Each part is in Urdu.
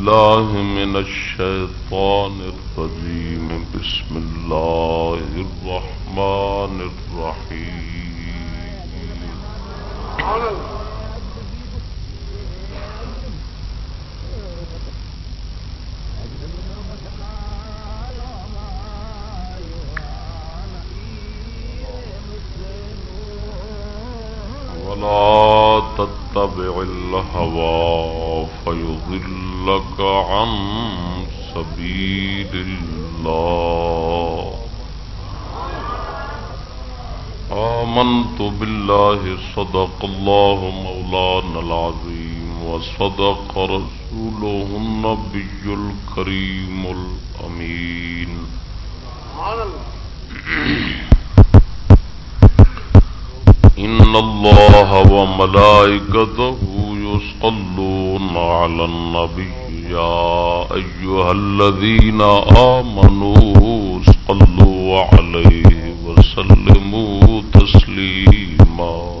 بالله من الشيطان الله مولانا العظيم وصدق رسوله النبي الكريم الأمين. إن الله وملائكته يصلون على النبي. يا أيها الذين آمنوا صلوا عليه وسلموا تسليما.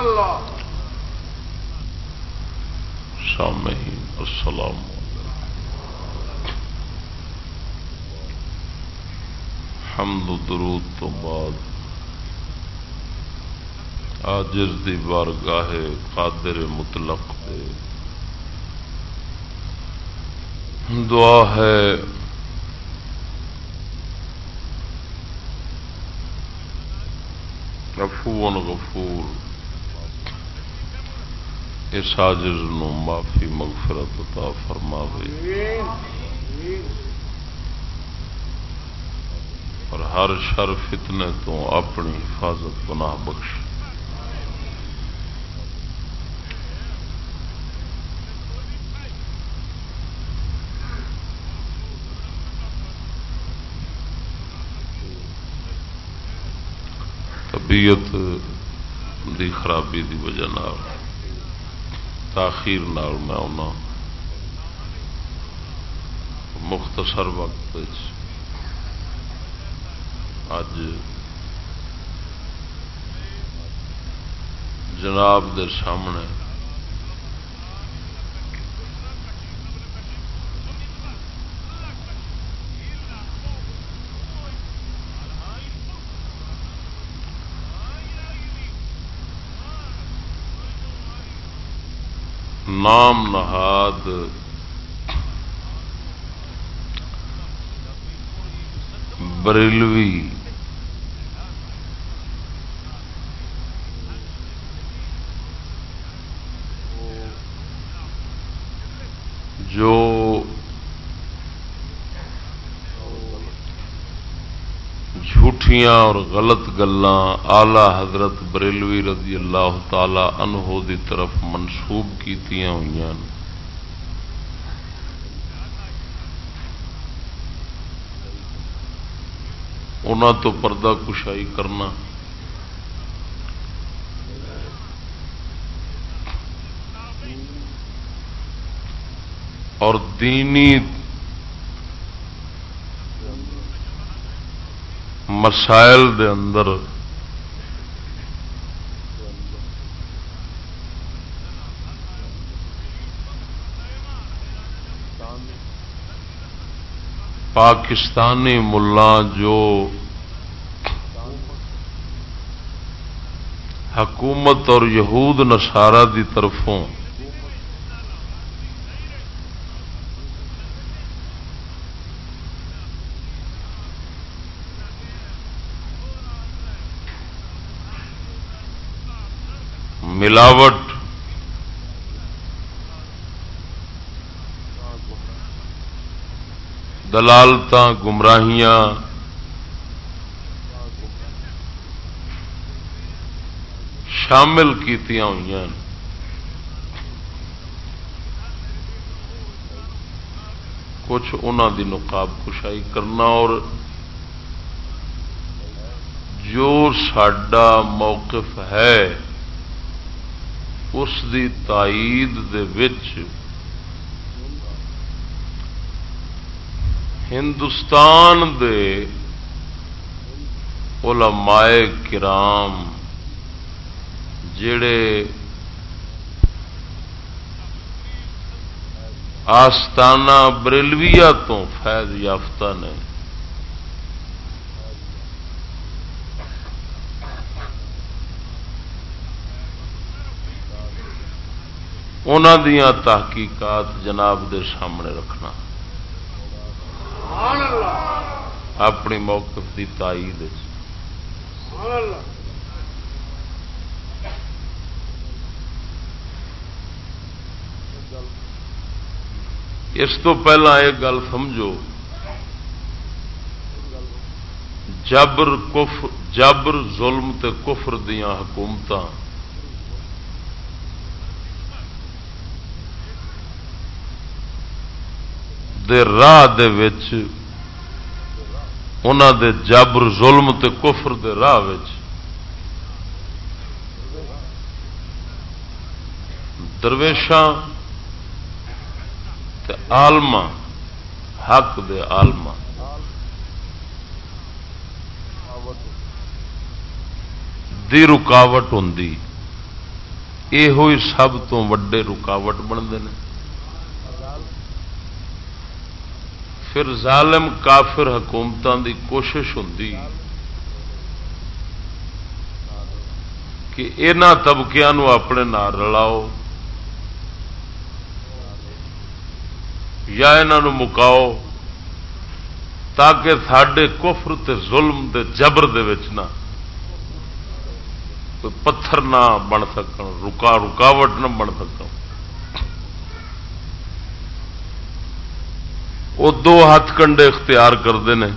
سبحان الله سامعین السلام حمد و درود تو بعد آجر دی بارگاہ قادر مطلق دے دعا ہے غفور غفور اس آجز نو معافی، مغفرت عطا فرماوے۔ اور ہر شر فتنے تو اپنی حفاظت بنا بخش۔ طبیعت دی خرابی دی وجہ تاخیر نال میں آنا مختصر وقت اج جناب دے سامنے نام نہاد بریلوی جو جھوٹیاں اور غلط گلان آلہ حضرت بریلوی رضی اللہ تعالی عنہ دی طرف منسوب کی ہوئی ان تو پردہ کشائی کرنا۔ اور دینی مسائل دے اندر۔ پاکستانی ملا جو حکومت اور یہود نسارا دی طرفوں ملاوٹ دلالت گمراہیاں، شامل کیتیاں ہوئی کچھ انہوں دی نقاب کشائی کرنا اور جو سڈا موقف ہے اس دی تائید دے وچ ہندوستان دے علماء کرام جڑے آستانہ بریلویا تو فیض یافتہ نے تحقیقات جناب دے سامنے رکھنا۔ اپنی موقف کی تائید اس تو پہلا ایک گل سمجھو۔ جبر کفر جبر ظلم تے کفر دیا حکومت راہ دے وچ دے جبر، ظلم تے کفر دے راہ وچ۔ درویشاں آلما حق دے آلما دی رکاوٹ ہوں یہ سب تو وڈے رکاوٹ بنتے ہیں۔ پھر ظالم کافر حکومتوں دی کوشش ہوں کہ یہاں طبقیا اپنے نار رلاؤ یا انہوں مکاؤ تاکہ سڈے کفر تے ظلم دے جبر دے نہ کوئی پتھر نہ بن سک رکا رکاوٹ نہ بن سک وہ دو ہاتھ کنڈے اختیار کرتے ہیں۔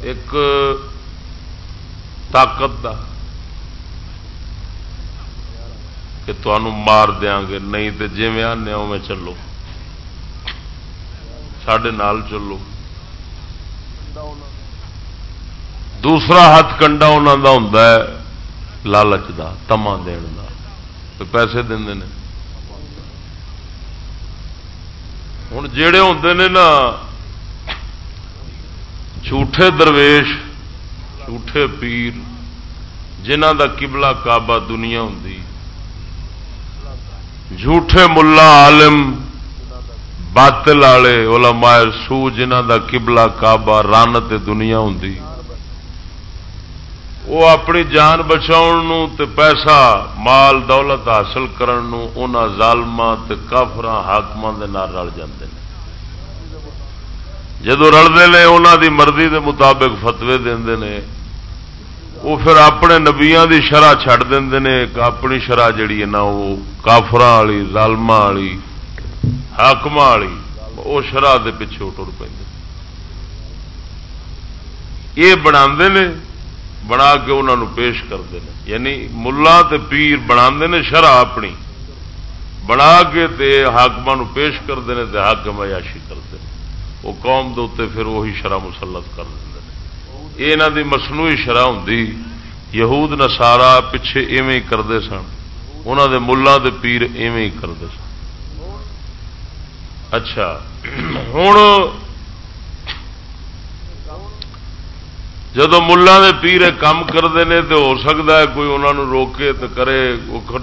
ایک طاقت کا کہ تمہوں مار دیا گے، نہیں تو جی میں آنے میں چلو۔ سڈے نال چلو۔ دوسرا ہاتھ کنڈا انہوں کا ہوں لالچ کا تما دن کا پیسے دے ہوں جڑے ہوں نے نا جھوٹے درویش جھوٹے پیر جنہ دا قبلہ کعبہ دنیا ہوں جھوٹے ملا عالم باطل والے علماء سو جنہ دا قبلہ کعبہ رن تے دنیا ہوں وہ اپنی جان بچاؤ تے پیسہ، مال، دولت حاصل کرن ظالما تے کافر حاقم رل جاندے ہیں جدو رلتے ہیں انہوں دی مرضی دے مطابق فتوے دے وہ پھر اپنے نبیا دی شرح چھڈ دیں اپنی شرح جڑی ہے نا، وہ کافر والی ظالم والی حاقم والی، وہ شرح دے پیچھے ٹر پہ یہ بنا بنا کے انہوں پیش کرتے ہیں یعنی ملا تے پیر بنا شرح اپنی۔ بنا کے حاقم پیش کرتے ہیں حاقم عیاشی کرتے ہیں وہ قوم دے پھر وہی شرح مسلط کر دیں یہ یہاں کی مصنوعی شرح ہوں یہود نسارا پچھے ایویں کرتے سن۔ انہوں دے ملا دے پیر ایویں کرتے سن۔ اچھا۔ ہوں جدو ملا دے پیر کام کرتے ہیں تو ہو سکتا ہے کوئی انہوں نے روکے تو کرے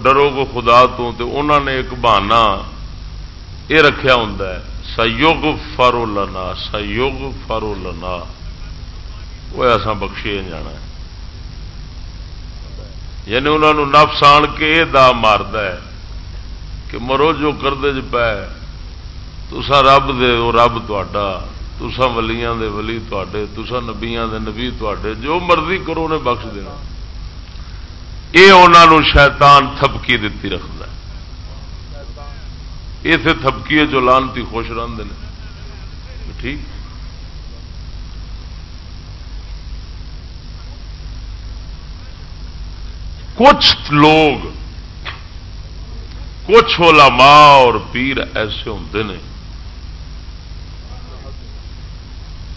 ڈرو کو خدا تو انہوں نے ایک بہانا یہ رکھا ہوں سیوگ فارو لنا سیوگ فارو لنا۔ وہ ایسا بخشی جانا ہے۔ یعنی انہوں نے نفس آن کے یہ دا مارد ہے کہ مرو جو کرتے جی پہ تسا رب دے، وہ رب تا تسا ولیاں دے ولی تے تسا نبیاں دے نبی تے جو مرضی کرو انہیں بخش دینا۔ یہ انہوں شیطان تھپکی دیتی رکھتا اسے تھپکی جو لانتی خوش رہتے ہیں ٹھیک؟ کچھ لوگ، کچھ علماء اور پیر ایسے ہوں نے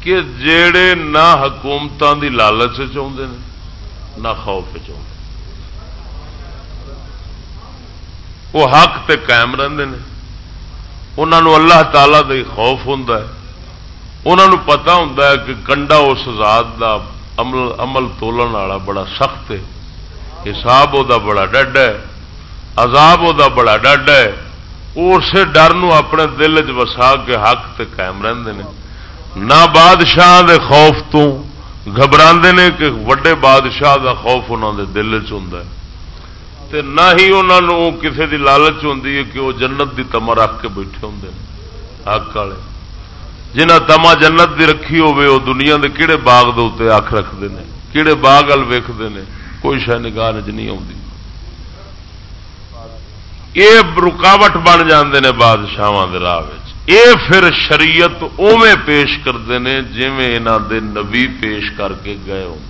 کہ جڑے نہ حکومتوں کی لالچ چاہتے ہیں نہ خوف چاہتے وہ حق تے قائم رہتے ہیں انہوں اللہ تعالی کا خوف ہوں انہوں پتا ہوں کہ کنڈا اس ذات کا عمل عمل تولن والا بڑا سخت ہے۔ حساب وہ بڑا ڈڈ ہے۔ عذاب وہ بڑا ڈڈ ہے۔ اسی ڈر اپنے دل چ وسا کے حق تے قائم رہتے ہیں نہ بادشاہ دے خوف تو گھبرا نے کہ وڈے بادشاہ دا خوف انہوں دے دل چ تے نہ ہی انہوں کسی دی لالچ ہوں کہ وہ جنت دی تما رکھ کے بیٹھے ہوں حق والے۔ جنہ تما جنت دی رکھی ہوے وہ دنیا دے کہڑے باغ دے اتنے اکھ رکھتے ہیں کہڑے باغ ال ویختے ہیں کوئی شہ نگاہ نہیں آتی یہ رکاوٹ بن جاندے نے بادشاہ راہ یہ پھر شریعت اوے پیش کرتے ہیں جی دے نبی پیش کر کے گئے ہوں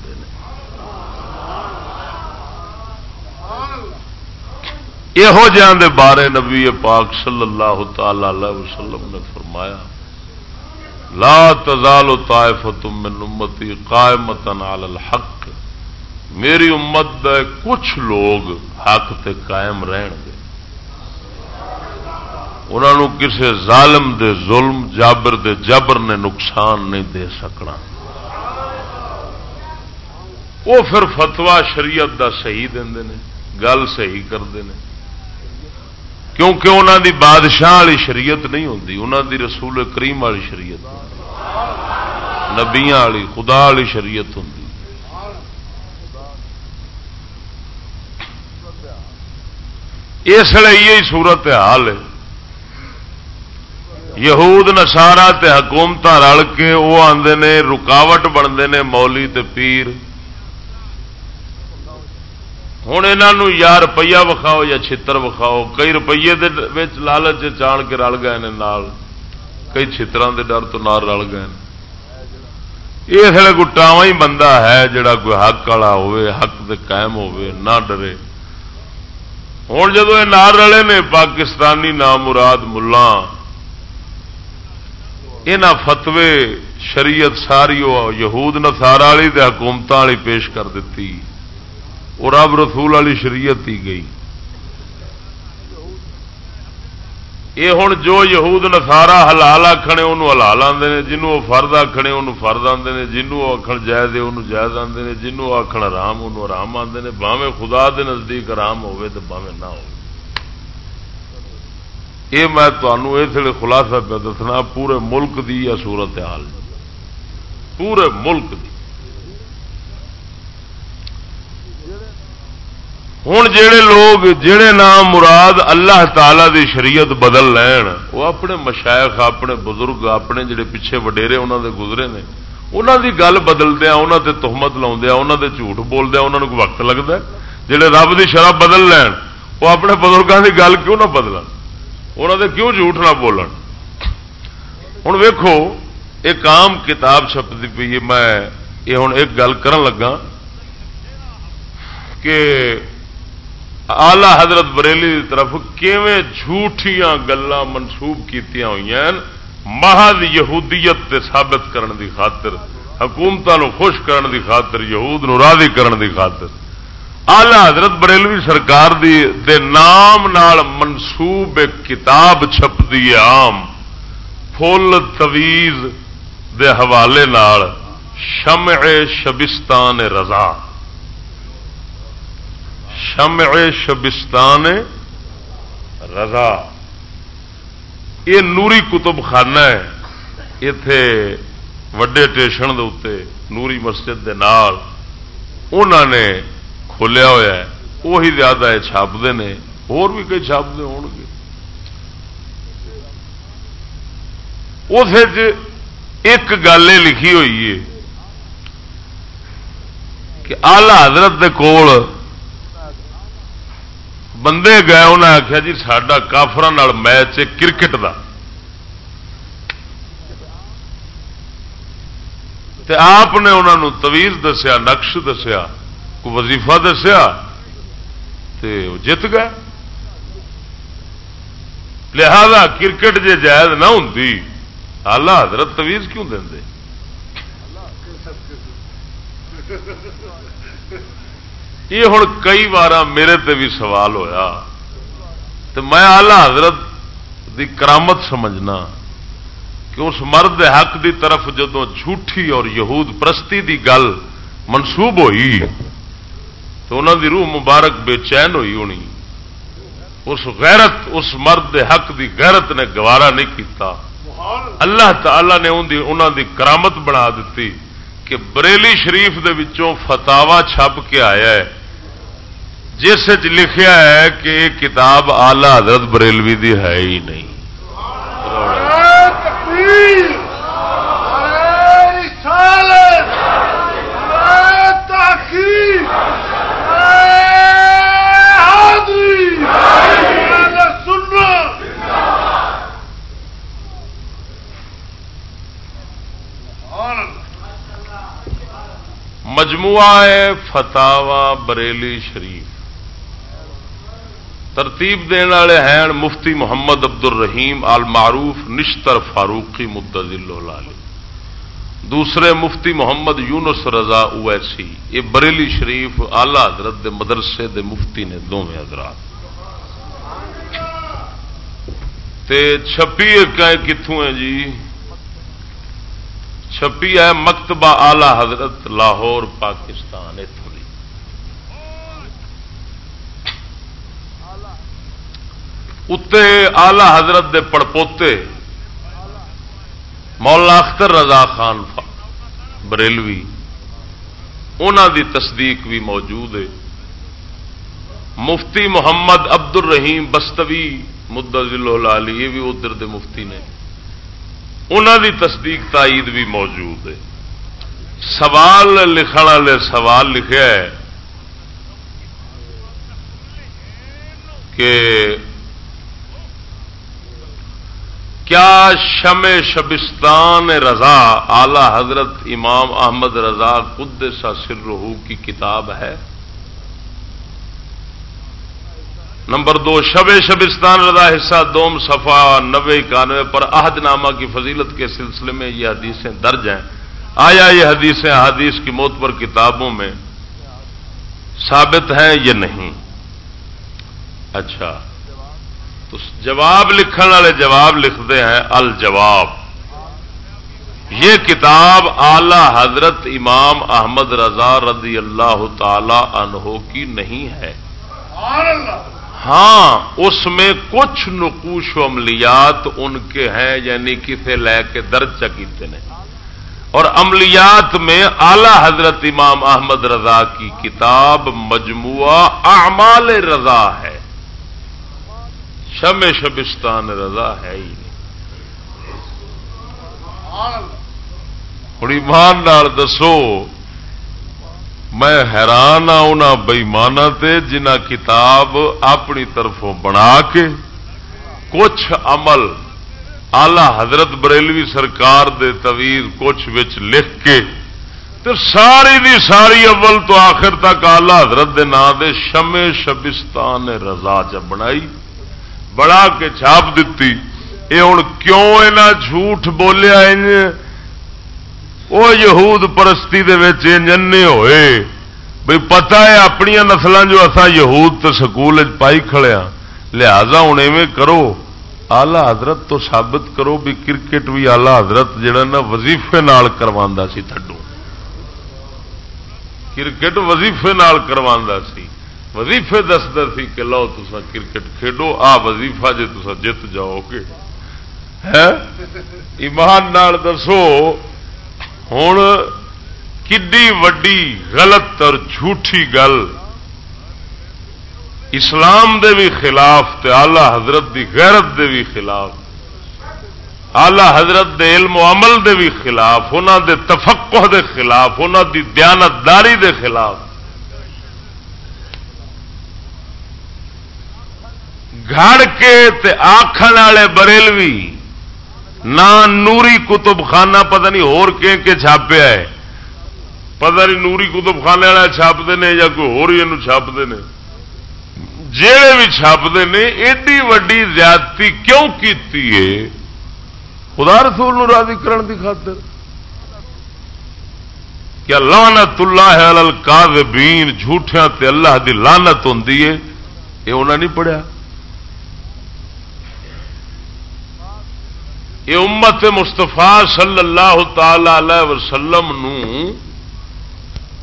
یہو جہاں بارے نبی پاک صلی اللہ تعالی وسلم نے فرمایا، لا تزال طائفت من امتی قائمتا علی الحق، میری امت دے کچھ لوگ حق تے قائم رہن گے۔ انہوں کسے ظالم دے ظلم، جابر دے جبر نے نقصان نہیں دے سکنا۔ وہ پھر فتوا شریعت دا صحیح دے گل صحیح کرتے ہیں کیونکہ انہوں دی بادشاہ والی شریعت نہیں ہوتی انہوں دی رسول کریم والی شریعت نبیا والی، خدا والی شریعت ہوں اس لیے یہ صورت حال ہے۔ یہود نسارا حکومت رل کے وہ آتے نے رکاوٹ بنتے ہیں مولی تے پیر۔ ہوں یہاں یا روپیہ وکھاؤ یا چھتر وکھاؤ، کئی روپیے لالچ چان کے رل گئے نال۔ کئی چھتران دے ڈر تو نال رل گئے یہ کوئی ٹاواں ہی بندہ ہے جڑا کوئی حق والا ہوے حق دے قائم ہوے نہ ڈرے۔ ہوں جدو یہ نار رلے نے پاکستانی نام مراد ملا یہ فتوے شریعت ساری یہود نسارا والی حکومت والی پیش کر دیتی اور رب رسول والی شریعت ہی گئی۔ یہ ہوں جو یہود نسارا ہلال آخنے انہوں ہلال آتے ہیں جنوں وہ فرد آخنے انہوں فرد آتے ہیں جنوں آخر جائز انہوں جائز آتے ہیں جنوں آخر آرام انہوں آرام آتے ہیں باوے خدا دے نزدیک آرام ہوے تو باوے نہ ہو یہ میں تمہوں اس لیے خلاصہ پہ دسنا، پورے ملک دی یا صورت حال پورے ملک دی۔ ہوں جڑے لوگ جڑے نام مراد اللہ تعالی دی شریعت بدل لین، وہ اپنے مشائق اپنے بزرگ، اپنے جڑے پیچھے وڈیرے انہوں دے گزرے نے انہوں دی گل بدلدیا انہوں دے تہمت لاؤدیا انہوں دے جھوٹ بولدیا انہوں کو وقت لگتا ہے۔ جڑے رب دی شرح بدل لین، وہ اپنے بزرگوں دی گل کیوں نہ بدل انہوں دے کیوں جھوٹ نہ بولن؟ ہوں ویکو ایک عام کتاب چھپتی پی ہے، میں یہ ہوں ایک گل کرن لگا کہ آلہ حضرت بریلی کی طرف کیویں جھوٹیاں گلا منسوب کی ہوئی محض یہودیت تے ثابت کرن دی خاطر حکومتوں خوش کرن دی خاطر، یہود نو راضی کرن دی خاطر۔ آلہ حضرت بریلوی سرکار دی دے نام نال منسوب کتاب چھپتی عام فل تویز دے حوالے نال، شمع شبستان رضا۔ شمع شبستان رضا۔ یہ نوری کتب خانہ ہے۔ اتے وڈے ٹیشن دے نوری مسجد دے نال انہوں نے کھولیا ہوا ہے وہی زیادہ چھاپتے ہیں اور بھی کئی چھاپتے ہو گے اس ایک گل یہ لکھی ہوئی ہے کہ آلہ حضرت دے کول بندے گئے انہیں آخیا جی سڈا کافر میچ ہے کرکٹ کا آپ نے انہوں تویز دسیا نقش دسیا کو وظیفہ دسیا جیت گئے۔ لہذا کرکٹ جی جائز نہ ہوں آلہ حضرت تویز کیوں دیں یہ ہوں کئی بار میرے تے بھی سوال ہویا۔ تو میں آلہ حضرت دی کرامت سمجھنا کہ اس مرد حق دی طرف جدو جھوٹھی اور یہود پرستی دی گل منسوب ہوئی تو انہوں دی روح مبارک بے چین ہوئی ہونی اس غیرت، اس مرد حق دی غیرت نے گوارا نہیں کیتا۔ اللہ تعالی نے انہوں دی کرامت بنا دیتی کہ بریلی شریف دے وچوں فتاوا چھپ کے آیا ہے۔ جس لکھیا ہے کہ یہ کتاب آلہ حضرت بریلوی دی ہے ہی نہیں۔ مجموعہ فتاوا بریلی شریف۔ ترتیب دین والے ہیں مفتی محمد عبد الرحیم آل معروف نشتر فاروقی مدل دوسرے مفتی محمد یونس رضا اویسی یہ بریلی شریف آلہ حضرت دے مدرسے دے مفتی نے دونوں حضرات۔ تے چھپی کتوں ہے جی؟ چھپی ہے مکتبہ آلہ حضرت لاہور، پاکستان اتوں اتنے آلہ حضرت دے پڑپوتے، مولا اختر رضا خان بریلوی انہوں دی تصدیق بھی موجود ہے۔ مفتی محمد عبد الرحیم بستوی مدعلی یہ بھی ادھر دے مفتی نے۔ انہوں دی تصدیق تائید بھی موجود ہے۔ سوال لکھن والے سوال لکھا ہے کہ کیا شم شبستان رضا اعلی حضرت امام احمد رضا خود سا سر رحو کی کتاب ہے؟ نمبر دو، شب شبستان رضا حصہ، دوم صفا نبے اکانوے پر عہد نامہ کی فضیلت کے سلسلے میں یہ حدیثیں درج ہیں۔ آیا یہ حدیثیں حدیث کی موت پر کتابوں میں ثابت ہیں یہ نہیں؟ اچھا۔ تو جواب لکھن والے جواب لکھتے ہیں، الجواب۔ یہ کتاب اعلی حضرت امام احمد رضا رضی اللہ تعالی عنہ کی نہیں ہے۔ ہاں اس میں کچھ نقوش و عملیات ان کے ہیں یعنی کسے لے کے درج چکیتے ہیں اور عملیات میں اعلی حضرت امام احمد رضا کی کتاب مجموعہ اعمال رضا ہے۔ شم شبستان رضا ہے ہی نہیں۔ بڑی مان دسو میں حیران ہوں ان بئیمانہ جنہ کتاب اپنی طرفوں بنا کے کچھ عمل آلہ حضرت بریلوی سرکار دے طویل کچھ وچ لکھ کے تو ساری دی ساری اول تو آخر تک آلہ حضرت دے نام دے شم شبستان رضا چ بنائی بڑا کے چھاپ دیتی۔ یہ ہوں کیوں یہاں جھوٹ بولیا وہ یہود پرستی جنے ہوئے۔ بھائی پتا ہے اپنی نسل جو اصا یہود تو سکول پائی کھڑیا ہاں۔ لہذا ہوں ایویں کرو۔ آلہ حضرت تو ثابت کرو بھی کرکٹ بھی آلہ حضرت جڑا نا وظیفے کروا سی تھڈو۔ کرکٹ وظیفے کروا سی۔ وظیفے دستا سی کہ لو تسا کرکٹ کھیڈو، آ وظیفہ جی تسا جت جاؤ گے۔ ہاں؟ ایمان نال دسو ہوں وڈی غلط اور جھوٹھی گل اسلام دے بھی خلاف تے آلہ حضرت دی غیرت دے بھی خلاف آلہ حضرت دے علم و عمل دے بھی خلاف انہوں دے تفقہ دے خلاف انہوں دی دیانت داری دے خلاف گھڑ کے تے آخر والے بریلوی نہ نوری کتب خانہ پتہ نہیں ہور کے کے چھاپیا ہے پتہ نہیں نوری کتب خانے والا چھاپتے ہیں یا کوئی ہو چھاپتے ہیں جہے بھی چھاپتے ہیں ایڈی وڈی زیادتی کیوں کیتی ہے؟ خدا رسول نو راضی کرن دی خاطر۔ کیا لانت اللہ ہے الکاذبین، جھوٹیاں تے اللہ دی لانت ہوندی ہے، یہ انہوں نے نہیں پڑھیا۔ یہ امت مستفا صلی اللہ تعالی علیہ وسلم نو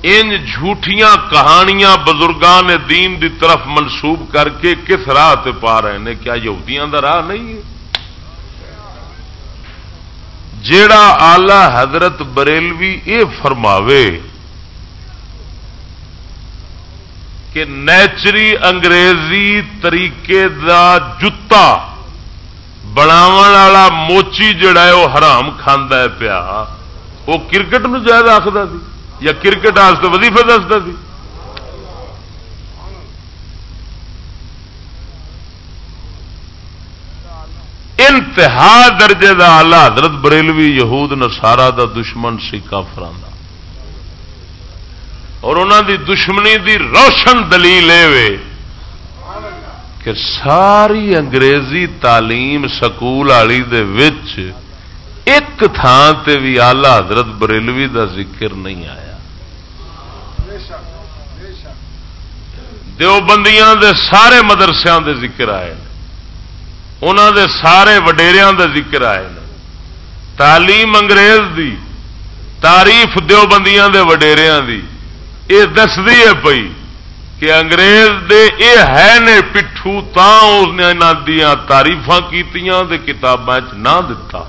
ان جھوٹیاں کہانیاں بزرگان دین دی طرف منسوب کر کے کس راہ تے پا رہے ہیں کیا یہودیاں دا راہ نہیں ہے؟ جیڑا آلہ حضرت بریلوی اے فرماوے کہ نیچری انگریزی طریقے دا جتا بناو موچی جڑا ہے وہ حرام کھانا ہے پیا۔ وہ کرکٹ نو جائز آخر سی یا کرکٹ واسطے وظیفے دستا سی؟ انتہا درجے دا آلہ حضرت بریلوی یہود نسارا دا دشمن سی کافران اور انہوں دی دشمنی دی روشن دلیل کہ ساری انگریزی تعلیم سکول والی ایک تھان تے بھی آلہ حضرت بریلوی دا ذکر نہیں آیا۔ دیوبندیاں دے سارے مدرسوں دے ذکر آئے انہوں دے سارے وڈیریاں دے ذکر آئے تعلیم انگریز دی، تعریف دیوبندیاں دے وڈیریاں دی۔ یہ دستی ہے پئی۔ کہ انگریز دے اے ہے نے پٹھو تا اس نے دیا تاریف کی کتابیں نہ دتا۔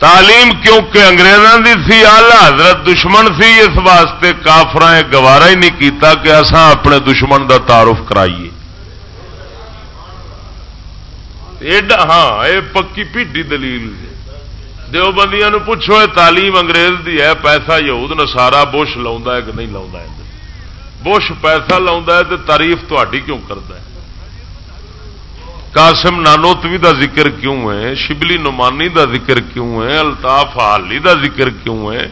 تعلیم کیونکہ انگریزوں دی سی آلہ حضرت دشمن سی، اس واسطے کافر گوارا ہی نہیں کیتا کہ اصا اپنے دشمن دا تعارف کرائیے۔ ہاں یہ پکی پیڈی دلیل۔ دو بندیاں پوچھو تعلیم انگریز دی ہے، پیسہ یہود نسارا بش لا کہ نہیں لا بش پیسہ لا تو تاریف تاری کیوں کرتا ہے؟ قاسم نانوتوی دا ذکر کیوں ہے؟ شبلی نمانی دا ذکر کیوں ہے؟ الطاف حالی دا ذکر کیوں ہے؟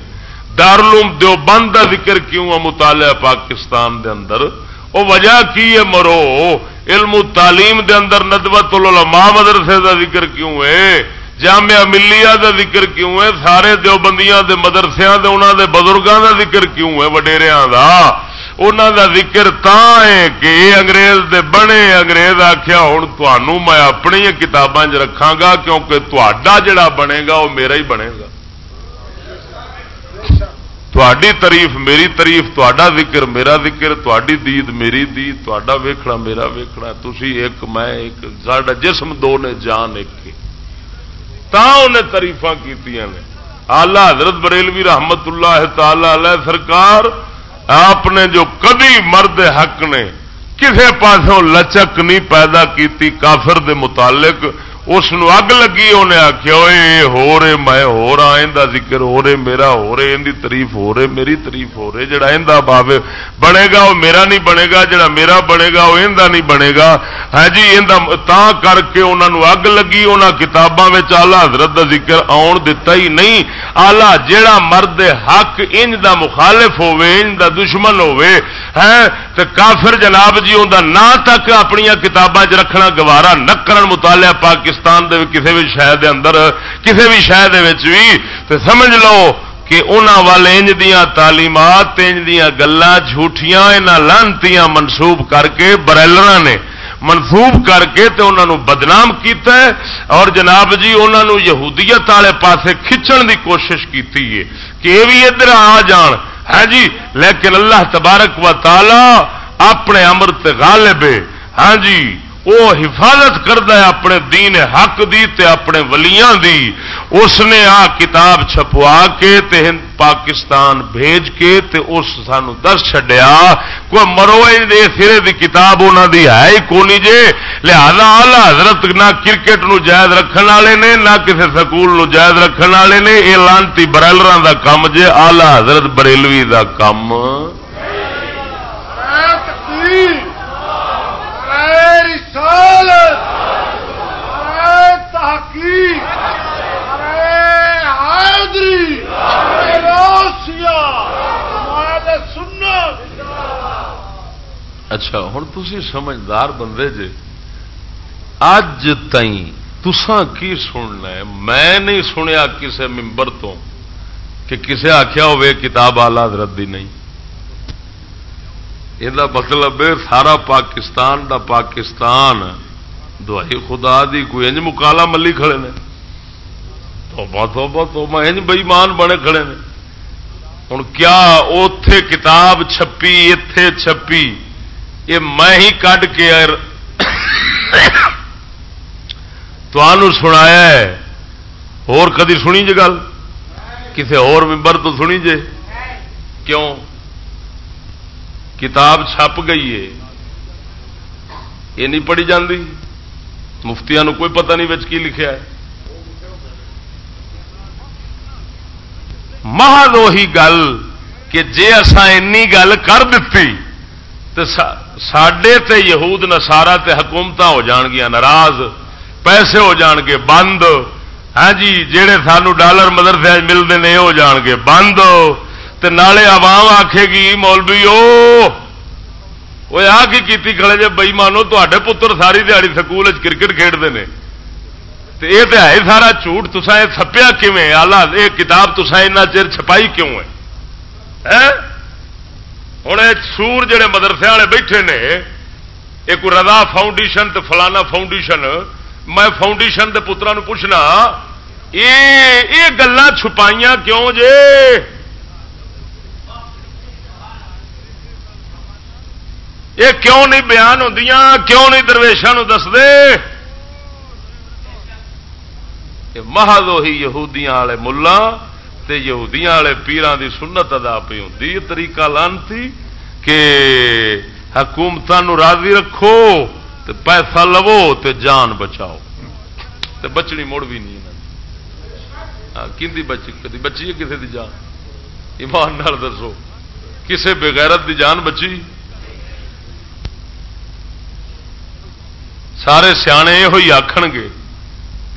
دارالعلوم دیوبند دا ذکر کیوں ہے مطالعہ پاکستان دے اندر؟ وہ وجہ کی ہے مرو؟ علم و تعلیم دے اندر ندوت العلماء مدرسے دا ذکر کیوں ہے؟ جامعہ ملیہ دا ذکر کیوں ہے؟ سارے دیوبندیاں دے مدرسیاں دے، انہاں دے بزرگاں دا ذکر کیوں ہے؟ وڈیریاں دا۔ انہوں دا ذکر تا ہے کہ یہ انگریز دے بنے انگریز آخیا ہوں تمہوں میں اپنی کتاباں رکھا گا کیونکہ تا جڑا بنے گا وہ میرا ہی بنے گا تھی تاریف میری تاریف تا ذکر میرا ذکر تاری دید میری دید تا ویکھنا میرا ویکھنا تھی ایک میں ایک ساڈا جسم دو نے جان ایک تا انہیں تاریف کی آلہ حضرت بریلوی رحمت اللہ تعالی علیہ سرکار آپ نے جو کدی مرد حق نے کسے پاسوں لچک نہیں پیدا کیتی کافر دے متعلق اس اگ لگی، انہیں آخیا ہو رہے، میں ہو رہا یہ ذکر ہو رہے، میرا ہو رہے ان تاریف ہو رہے، میری تاریف ہو رہے، جڑا اندر باب بنے گا، وہ میرا نہیں بنے گا، جڑا میرا بنے گا، وہ اندر نہیں بنے گا۔ ہے جی تا کر کے انہوں اگ لگی انہوں کتابوں میں آلہ حضرت کا ذکر آن دتا ہی نہیں۔ آلہ جڑا مرد حق انج دا مخالف ہوے انج دا دشمن ہوے ہے ہاں، تو کافر جناب جی ان نا تک اپنی کتابیں رکھنا، گوارا نہ کرن مطالعہ پاکستان پاکستان دے کسی بھی شہر دے اندر کسی بھی شہر دے وچ بھی تو سمجھ لو کہ انہوں والے انج دیا تعلیمات، انج دیا گلان جھوٹیاں، انہاں لانتیاں منسوب کر کے برائلر نے منسوب کر کے تے انہوں بدنام کیتا ہے۔ اور جناب جی انہوں یہودیت والے پاسے کھچن دی کوشش کیتی ہے کہ یہ بھی ادھر آ جان۔ ہے جی لیکن اللہ تبارک و تعالی اپنے امرت غالب ہے۔ ہاں جی وہ حفاظت کرتا ہے اپنے دین حق دی تے اپنے ولیاں دی۔ اس نے آ کتاب چھپوا کے تے پاکستان بھیج کے تے اس سانو دس چڈیا کوئی مرو دے سرے دی کتاب انہوں دی ہے ہی کونی جے۔ لہذا آلہ حضرت نہ کرکٹ نو جائز رکھنے والے نے، نہ کسی سکول نو جائز رکھنے والے نے۔ یہ لانتی برائلر دا کم جے آلہ حضرت بریلوی دا کم اچھا ہوں تھی سمجھدار بندے جے، اج تئی تسان کی سننا ہے؟ میں نہیں سنیا کسے ممبر تو کہ کسے آخیا ہوئے کتاب آلہ حضرت نہیں۔ یہ مطلب ہے سارا پاکستان دا پاکستان، دوائی خدا دی کوئی انج مکالا ملی کھڑے نے۔ توبہ توبہ توبہ انج بئیمان بنے کھڑے نے۔ ہوں کیا اتے کتاب چھپی اتے چھپی۔ یہ میں ہی کھ کے تو سنایا ہے۔ اور کدی سنی جی گل؟ کسی اور ممبر تو سنی جے؟ کیوں؟ کتاب چھپ گئی ہے۔ یہ نہیں پڑھی جاتی مفتیا کوئی پتہ نہیں بچ کی لکھا ہے۔ محض وہی گل کہ جے اسان گل کر دیتی تو سڈے تے یہود نسارا تے حکومت ہو جان گیا ناراض پیسے ہو جان گے بند ہاں جی جہے سانو ڈالر مدرسے ملتے ہیں ہو جان گے بند تے نالے عوام آکھے گی مولوی وہ آ کی کیتی کھڑے جے بئی مانو تے پتر ساری دیہی سکول کرکٹ کھیڈتے ہیں یہ تو ہے سارا جھوٹ تسا یہ چھپیا کیون آلہ یہ کتاب تسا چر چھپائی کیوں ہے؟ ہوں سور جڑے مدرسے والے بیٹھے نے ایک رضا فاؤنڈیشن تو فلانا فاؤنڈیشن، میں فاؤنڈیشن کے پترا پوچھنا یہ گلان چھپائیاں کیوں جے؟ یہ کیوں نہیں بیان ہوں کیوں نہیں درویشان دس دے محض وہی یہودیاں والے ملا یہودیاں والے پیران دی سنت ادا پی ہوں طریقہ لانتی کہ حکومتوں راضی رکھو تے پیسہ لو تے جان بچاؤ۔ تے بچنی مڑ بھی نہیں کھی ہاں، بچی؟ کدی بچی ہے کسی دی جان؟ ایمان نال دسو۔ کسے بغیرت دی جان بچی؟ سارے سیانے یہ آخ گے۔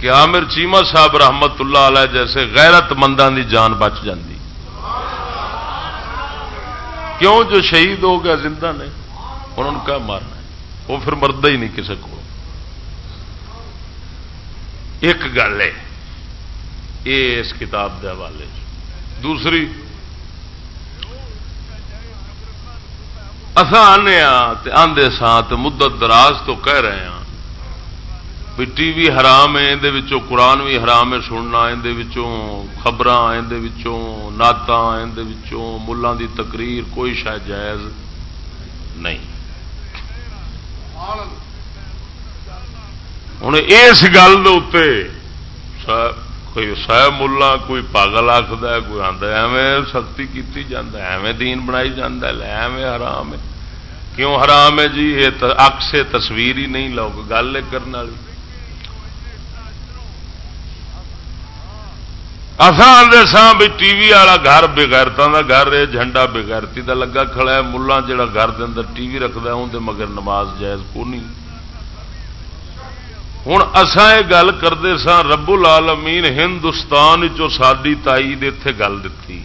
کہ عامر چیما صاحب رحمت اللہ علیہ جیسے غیرت مندان دی جان بچ جاندی۔ کیوں جو شہید ہو گیا زندہ نے انہوں نے کیا مارنا وہ پھر مرد ہی نہیں کسی کو۔ ایک گل ہے، یہ اس کتاب کے حوالے دوسری آنے ہاں آدھے سات مدت دراز تو کہہ رہے ہیں بھی ٹی وی حرام ہے یہ قرآن بھی حرام ہے، سننا یہ خبر یہ نعت ملان دی تقریر، کوئی شاید جائز نہیں۔ ہوں اس گل کوئی سہ ملا، کوئی پاگل آخد کوئی آتا ایویں سختی کی جانا ایویں دین بنائی جانا ایویں حرام ہے۔ کیوں حرام ہے جی؟ یہ اک سے تصویر ہی نہیں لوگ، گل کرنے والی۔ آدھے سا بھی ٹی وی والا گھر بغیرتا کا گھر ہے جھنڈا بغیرتی کا لگا کھڑا ہے ملا جا گھر دے اندر ٹی وی رکھتا اندر مگر نماز جائز کو نہیں ہوں اصا یہ گل کرتے سا رب العالمین ہندوستان چو ساری تائید اتے گل دیتی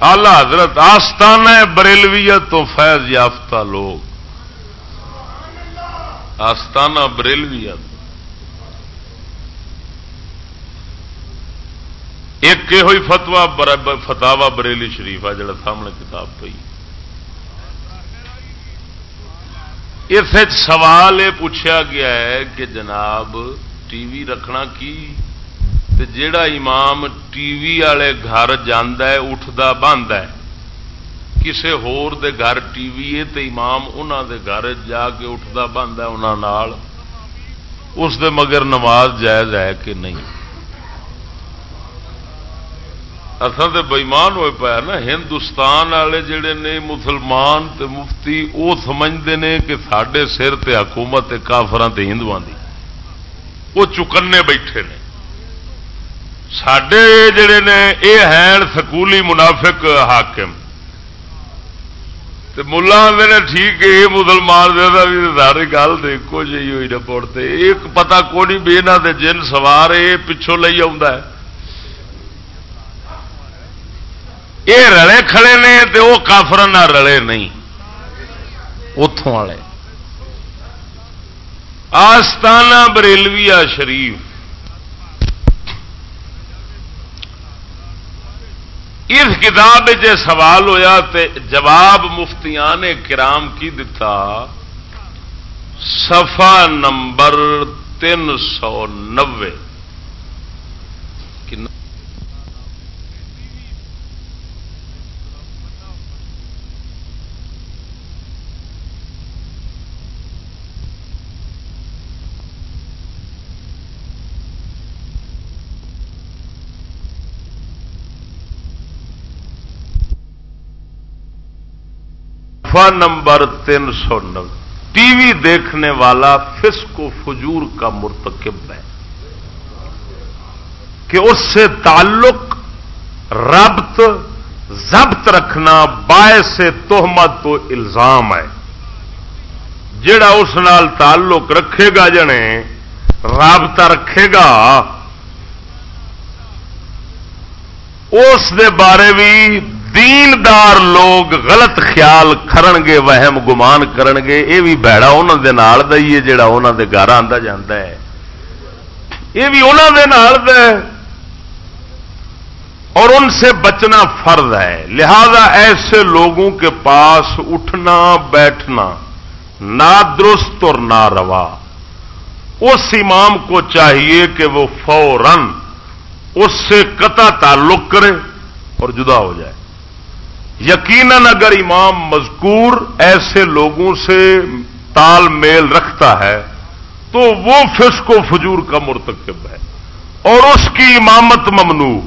آلہ حضرت آستان بریلویت تو فیض یافتہ لوگ. آستانہ بریلویت ایک یہ ہوئی فتوا فتوا بریلی شریف آ جڑا سامنے کتاب پی اس سوال یہ پوچھا گیا ہے کہ جناب ٹی وی رکھنا کی جیڑا امام ٹی وی والے گھر ہے اٹھتا بند ہے۔ کسی ہور دے گھر ٹی وی ہے تو امام انہوں دے گھر جا کے اٹھتا بند ہے انہوں اس دے مگر نماز جائز ہے کہ نہیں؟ اصل تو بئیمان ہوئے پایا نا۔ ہندوستان والے جڑے نے، مسلمان تے مفتی وہ سمجھتے ہیں کہ سڈے سر تے حکومت کافران تے ہندو دی۔ وہ چکنے بیٹھے نے۔ سڈے جڑے نے یہ ہیں سکولی منافق حاکم۔ ملا آدھے نے ٹھیک ہے مسلمان بھی ساری گل دیکھو جی ہوئی رپورٹ سے ایک پتا کو نہیں بھی یہاں کے جن سوار یہ پچھوں لے آ یہ رلے کھڑے نے تو وہ کافر نہ رلے نہیں۔ اتوں والے۔ آستانہ بریلویا شریف۔ اس کتاب سوال ہویا تے جواب مفتیان کرام کی دتا صفا نمبر تین سو نوے۔ نمبر تین سو نو ٹی وی دیکھنے والا فسق و فجور کا مرتکب ہے۔ کہ اس سے تعلق ربط، ضبط رکھنا باعث تہمت تو الزام ہے۔ جڑا اس نال تعلق رکھے گا جنے، رابطہ رکھے گا، اس دے بارے بھی دیندار لوگ غلط خیال کرن گے وہم گمان کرن گے یہ بھی بہڑا انہوں دے نال ہی ہے جڑا انہوں دے گھر آتا جاتا ہے۔ یہ بھی انہوں دے نال اور ان سے بچنا فرض ہے۔ لہذا ایسے لوگوں کے پاس اٹھنا، بیٹھنا نہ درست اور نہ روا اس امام کو چاہیے کہ وہ فوراً اس سے قطع تعلق کرے اور جدا ہو جائے۔ یقیناً اگر امام مذکور ایسے لوگوں سے تال میل رکھتا ہے، تو وہ فسق و فجور کا مرتکب ہے۔ اور اس کی امامت ممنوع،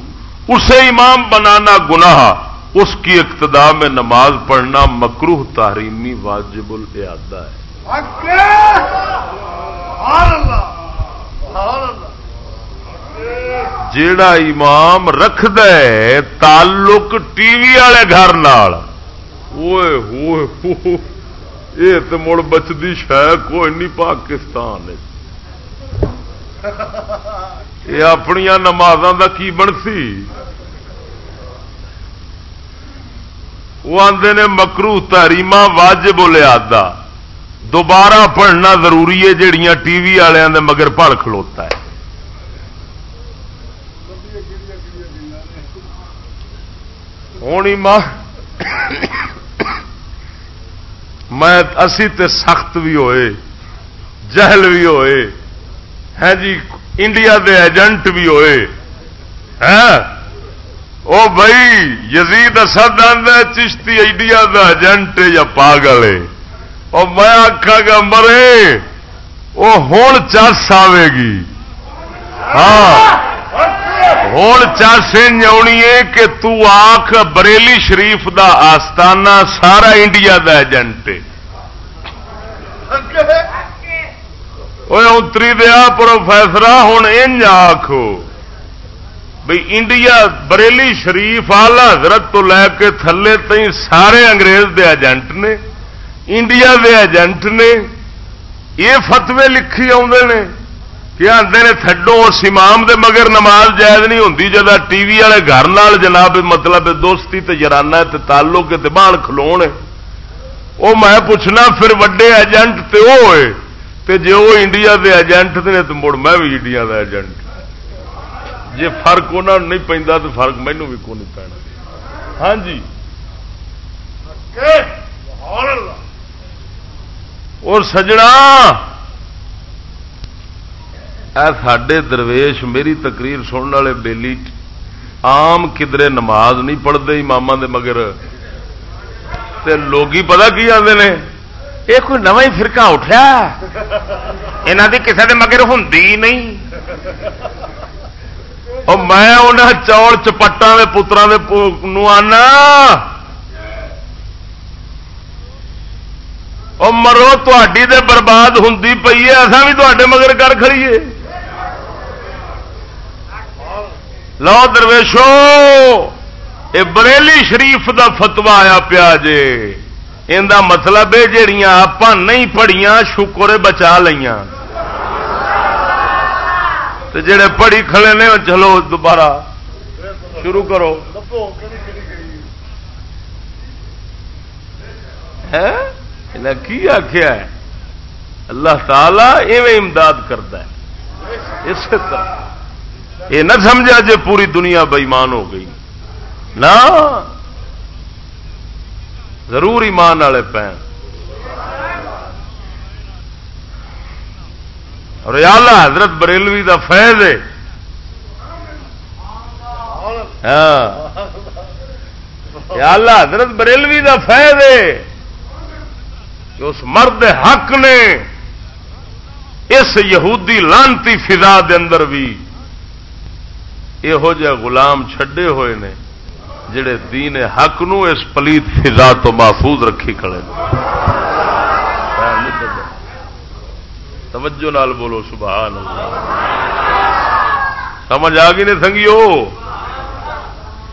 اسے امام بنانا گناہ، اس کی اقتدا میں نماز پڑھنا مکروح تحریمی واجب الادہ ہے۔ جیڑا امام رکھ دے تعلق ٹی وی والے گھر یہ تو مڑ بچتی شہ کوئی نہیں پاکستان یہ اپنی نمازوں کا کی بنسی؟ وہ آتے نے مکرو تحریما واجب لیا دوبارہ پڑھنا ضروری ہے جہیا ٹی وی والوں مگر پڑ کھلوتا ہے۔ ہونی ماں میں اسی تے سخت بھی ہوئے جہل بھی ہوئے ہے جی انڈیا دے ایجنٹ بھی ہوئے او بھائی یزید اسد آدھا چشتی انڈیا دا ایجنٹ یا پاگل ہے اور میں آخا گا مرے وہ ہوں چس آئے گی ہاں ہوں چاس آنی ہے کہ تو آخ بریلی شریف دا آستانہ سارا انڈیا دا ایجنٹ اتری دیا پروفیسر ہوں ان آخو بھائی انڈیا بریلی شریف آلہ حضرت تو لے کے تھلے تھی سارے انگریز دے ایجنٹ نے انڈیا دے ایجنٹ نے یہ فتوے لکھی آدھے نے کہ آتے نے تھڈو اس امام دے مگر نماز جائز نہیں ہوتی جا ٹی وی والے گھر نال جناب مطلب دوستی تے جرانا تے تعلق تے بان کھلو وہ میں پوچھنا پھر وڈے ایجنٹ تے وہ ہوئے تے جے وہ انڈیا دے ایجنٹ نے تو مڑ میں بھی انڈیا دا ایجنٹ۔ جی فرق انہوں نہیں پہ تو فرق مینو بھی کو نہیں پینا۔ ہاں جی۔ اور سجنا۔ سڈے درویش میری تقریر سننے والے بیلی آم کدرے نماز نہیں پڑھتے ماما دے مگر لوگ پتا کی آتے ہیں یہ کوئی نو ہی فرقہ اٹھا یہاں کی کسی کے مگر ہوں نہیں۔ میں انہیں چول چپٹا کے پترا آنا۔ مرو تھی برباد ہوں پی ہے اصا بھی تے مگر کر کھڑیے لو درویشو یہ بریلی شریف دا فتوا آیا پیا جے۔ ان مطلب ہے جہیا آپ نہیں پڑھیاں، شکر بچا لیا جڑے پڑھی کھڑے نے، چلو دوبارہ شروع کرو۔ کی آخیا ہے؟ اللہ تعالی ایویں امداد کرتا ہے۔ اس طرح۔ یہ نہ سمجھا جی پوری دنیا بےمان ہو گئی۔ نہ۔ ضرور ایمان والے پین اور آلہ حضرت بریلوی دا فیض ہے۔ ہاں۔ آلہ حضرت بریلوی دا فیض ہے۔ کہ اس مرد حق نے اس یہودی لانتی فضا دے اندر بھی یہو جہ غلام چھڈے ہوئے نے جڑے دین حق نو اس پلیت فضا تو محفوظ رکھی کھڑے توجہ نال بولو سبحان اللہ سمجھ آ گئی نے سنگیو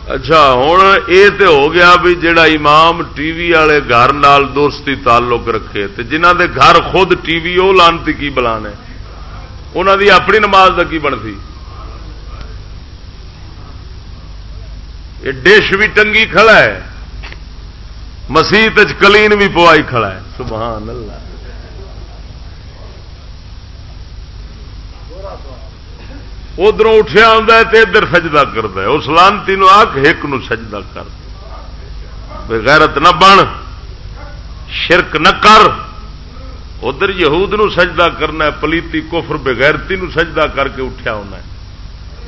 اچھا ہوں یہ ہو گیا بھی جڑا امام ٹی وی والے گھر نال دوستی تعلق رکھے تے جنہ دے گھر خود ٹی وی وہ لانتی کی بلانے انہوں دی اپنی نماز کا کی بنتی ڈش بھی ٹنگی کھڑا ہے۔ مسیت کلین بھی پوائی کھڑا ہے۔ سبحان اللہ۔ ادھر اٹھیا آتا ہے تو ادھر سجدہ کرتا ہے۔ اس لانتی آخ ایک نو سجدہ کر۔ بغیرت نہ بن۔ شرک نہ کر۔ ادھر یہود نو سجدہ کرنا ہے پلیتی کفر بغیرتی نو سجدہ کر کے اٹھیا ہونا ہے۔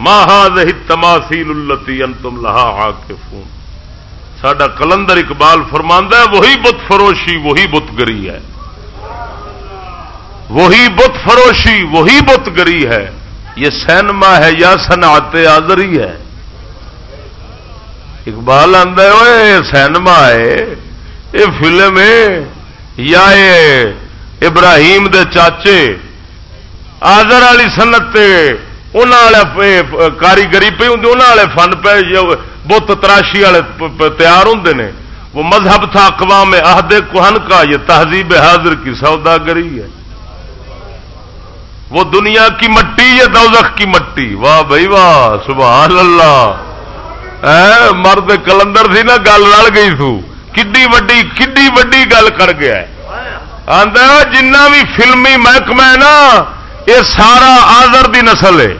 ماہ تماسیل التی انتم لہا آ کے فون سڈا کلندر اقبال فرماندہ ہے، وہی بت فروشی، وہی بت گری ہے۔ وہی بت فروشی، وہی بت گری ہے۔ یہ سینما ہے یا سنعت آزری ہے؟ اقبال آدھا سینما ہے۔ یہ فلم ہے، یا یہ ابراہیم دے چاچے آزر والی سنت کاریگری پہ ہوں والے فن پہ بت تراشی والے تیار ہوں نے وہ مذہب تھا اقوام عہد کوہن کا یہ تہذیب حاضر کی سوداگری ہے وہ دنیا کی مٹی یا دوزخ کی مٹی واہ بھائی واہ سبحان اللہ اے مرد کلندر سی نا گل رل گئی سو کڈی وڈی کڈی وڈی گل کر گیا آدھا جنہ بھی فلمی محکمہ ہے نا یہ سارا آزر دی نسل ہے۔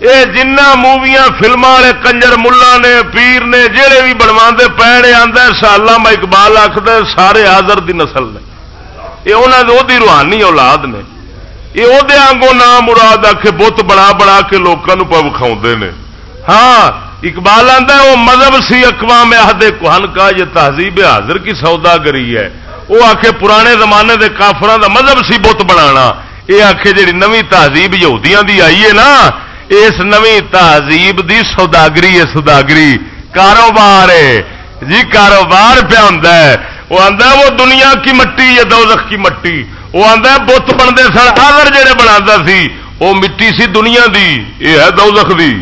یہ جنہ موویاں فلما والے کنجر ملا نے، پیر نے جہے بھی بنوا پے آدھا سالہ میں اقبال آخد سارے آزر دی نسل نے۔ یہ انہوں نے روحانی اولاد نے۔ یہ وہ آنگوں نام مراد آ کے بت بنا بنا کے لوگوں پہ وکھاؤ نے۔ ہاں اقبال آتا ہے وہ مذہب سی اقوام عہد کوہن کا، یہ تہذیب حاضر کی سودا گری ہے۔ وہ آ کے پرانے زمانے کے کافران کا مذہب سی بت بنا یہ آ کے جی نو تہذیب یہودیاں دی آئی ہے نا، اس نو تہذیب دی سوداگری ہے، سوداگری۔ کاروبار ہے۔ جی کاروبار پہ ہوں وہ آتا ہے وہ دنیا کی مٹی یا دوزخ کی مٹی۔ وہ آتا ہے بت بنتے سن آدر جہے بنا سی، وہ مٹی سی دنیا دی یہ ہے دوزخ دی۔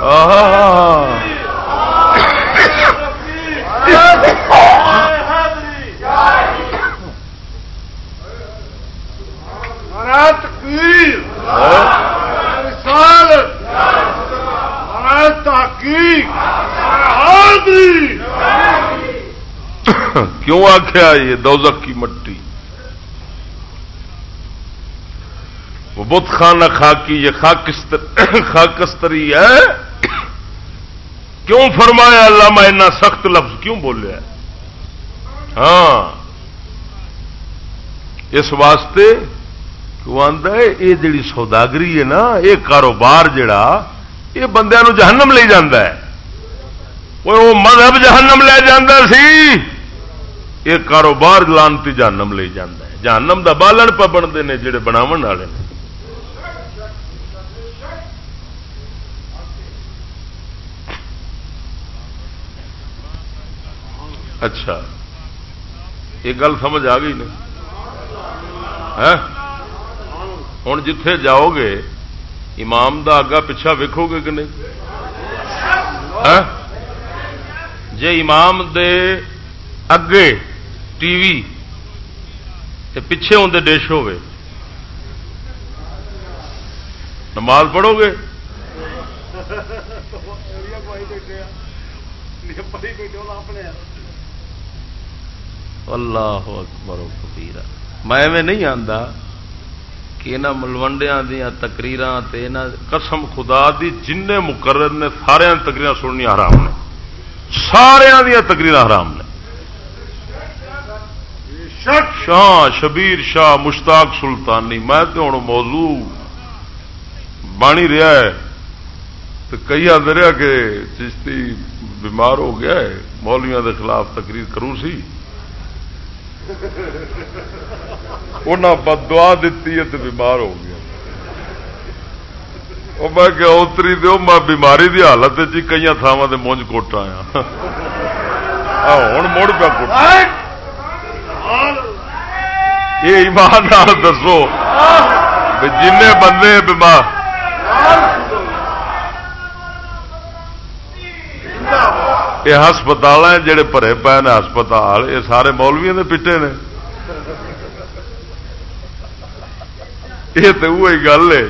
آہا۔ تحقیق۔ کیوں آخیا یہ دوزک کی مٹی؟ وہ بت خانہ خاکی، یہ خاکستری ہے۔ کیوں فرمایا اللہ میں اتنا سخت لفظ؟ کیوں بولیا ہاں۔ اس واسطے تو آتا ہے یہ جی سوداگری ہے نا یہ کاروبار جڑا یہ بندیا جہنم لے جا مذہب جہنم لے جا سی۔ یہ کاروبار لانتی جہنم لے جاندہ جہنم دا بالن پہ بنتے ہیں جڑے بناو والے۔ اچھا یہ گل سمجھ آ گئی نا؟ ہاں؟ ہوں جتھے جاؤ گے امام دا آگا پچھا ویکو گے کہ نہیں؟ ہاں؟ جے امام دے اگے ٹی وی پچھے ہوں ڈش ہوے نماز پڑھو گے اللہ اکبر و کبیرہ۔ میں نہیں آتا کہ یہاں ملوڈیا دیا تکریر قسم خدا دی جن مقرر نے سارے تکریر سننی حرام نے۔ سارا دیا تکریر حرام نے۔ شاہ شبیر شاہ مشتاق سلطانی، میں تو ہوں موضوع بانی رہا ہے۔ تو کئی آدھے کہ چشتی بیمار ہو گیا ہے مولویا کے خلاف تقریر کروں سی۔ انہیں بد دعا دیتی ہے تو بیمار ہو گیا۔ وہ میں کہ اتری دو میں بیماری دی حالت جی کئی تھاواں سے مونج کوٹا آیا۔ ہوں مڑ پہ کوٹا یہ ایمان دسو۔ جن بندے بیمار۔ یہ ہسپتال ہیں جڑے پے پے نے ہسپتال، یہ سارے مولویا کے پیٹے نے۔ یہ تو وہی گل ہے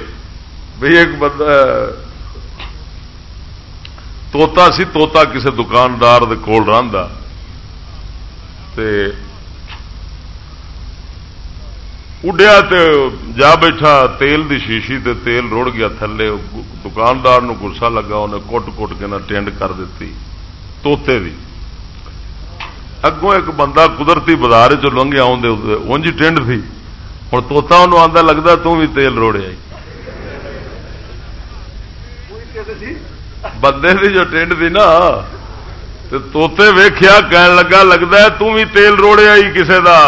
بھائی ایک بندہ توتا سی توتا کسی دکاندار کول رہا اڈیا جا بیٹھا، تیل دی شیشی تے تیل روڑ گیا تھلے، دکاندار نو گسا لگا، انہیں کٹ کٹ کے نہ ٹینڈ کر دیتی۔ توتے دی۔ اگوں ایک بندہ قدرتی بازار چ لنگیا اونجی ٹینڈ تھی۔ ہوں توتا انہوں آتا لگتا توں بھی تیل روڑیا بندے کی جو ٹینڈ تھی نا توتے ویخیا کہن لگا لگتا ہے توں بھی تیل روڑیا ہی کسے دا۔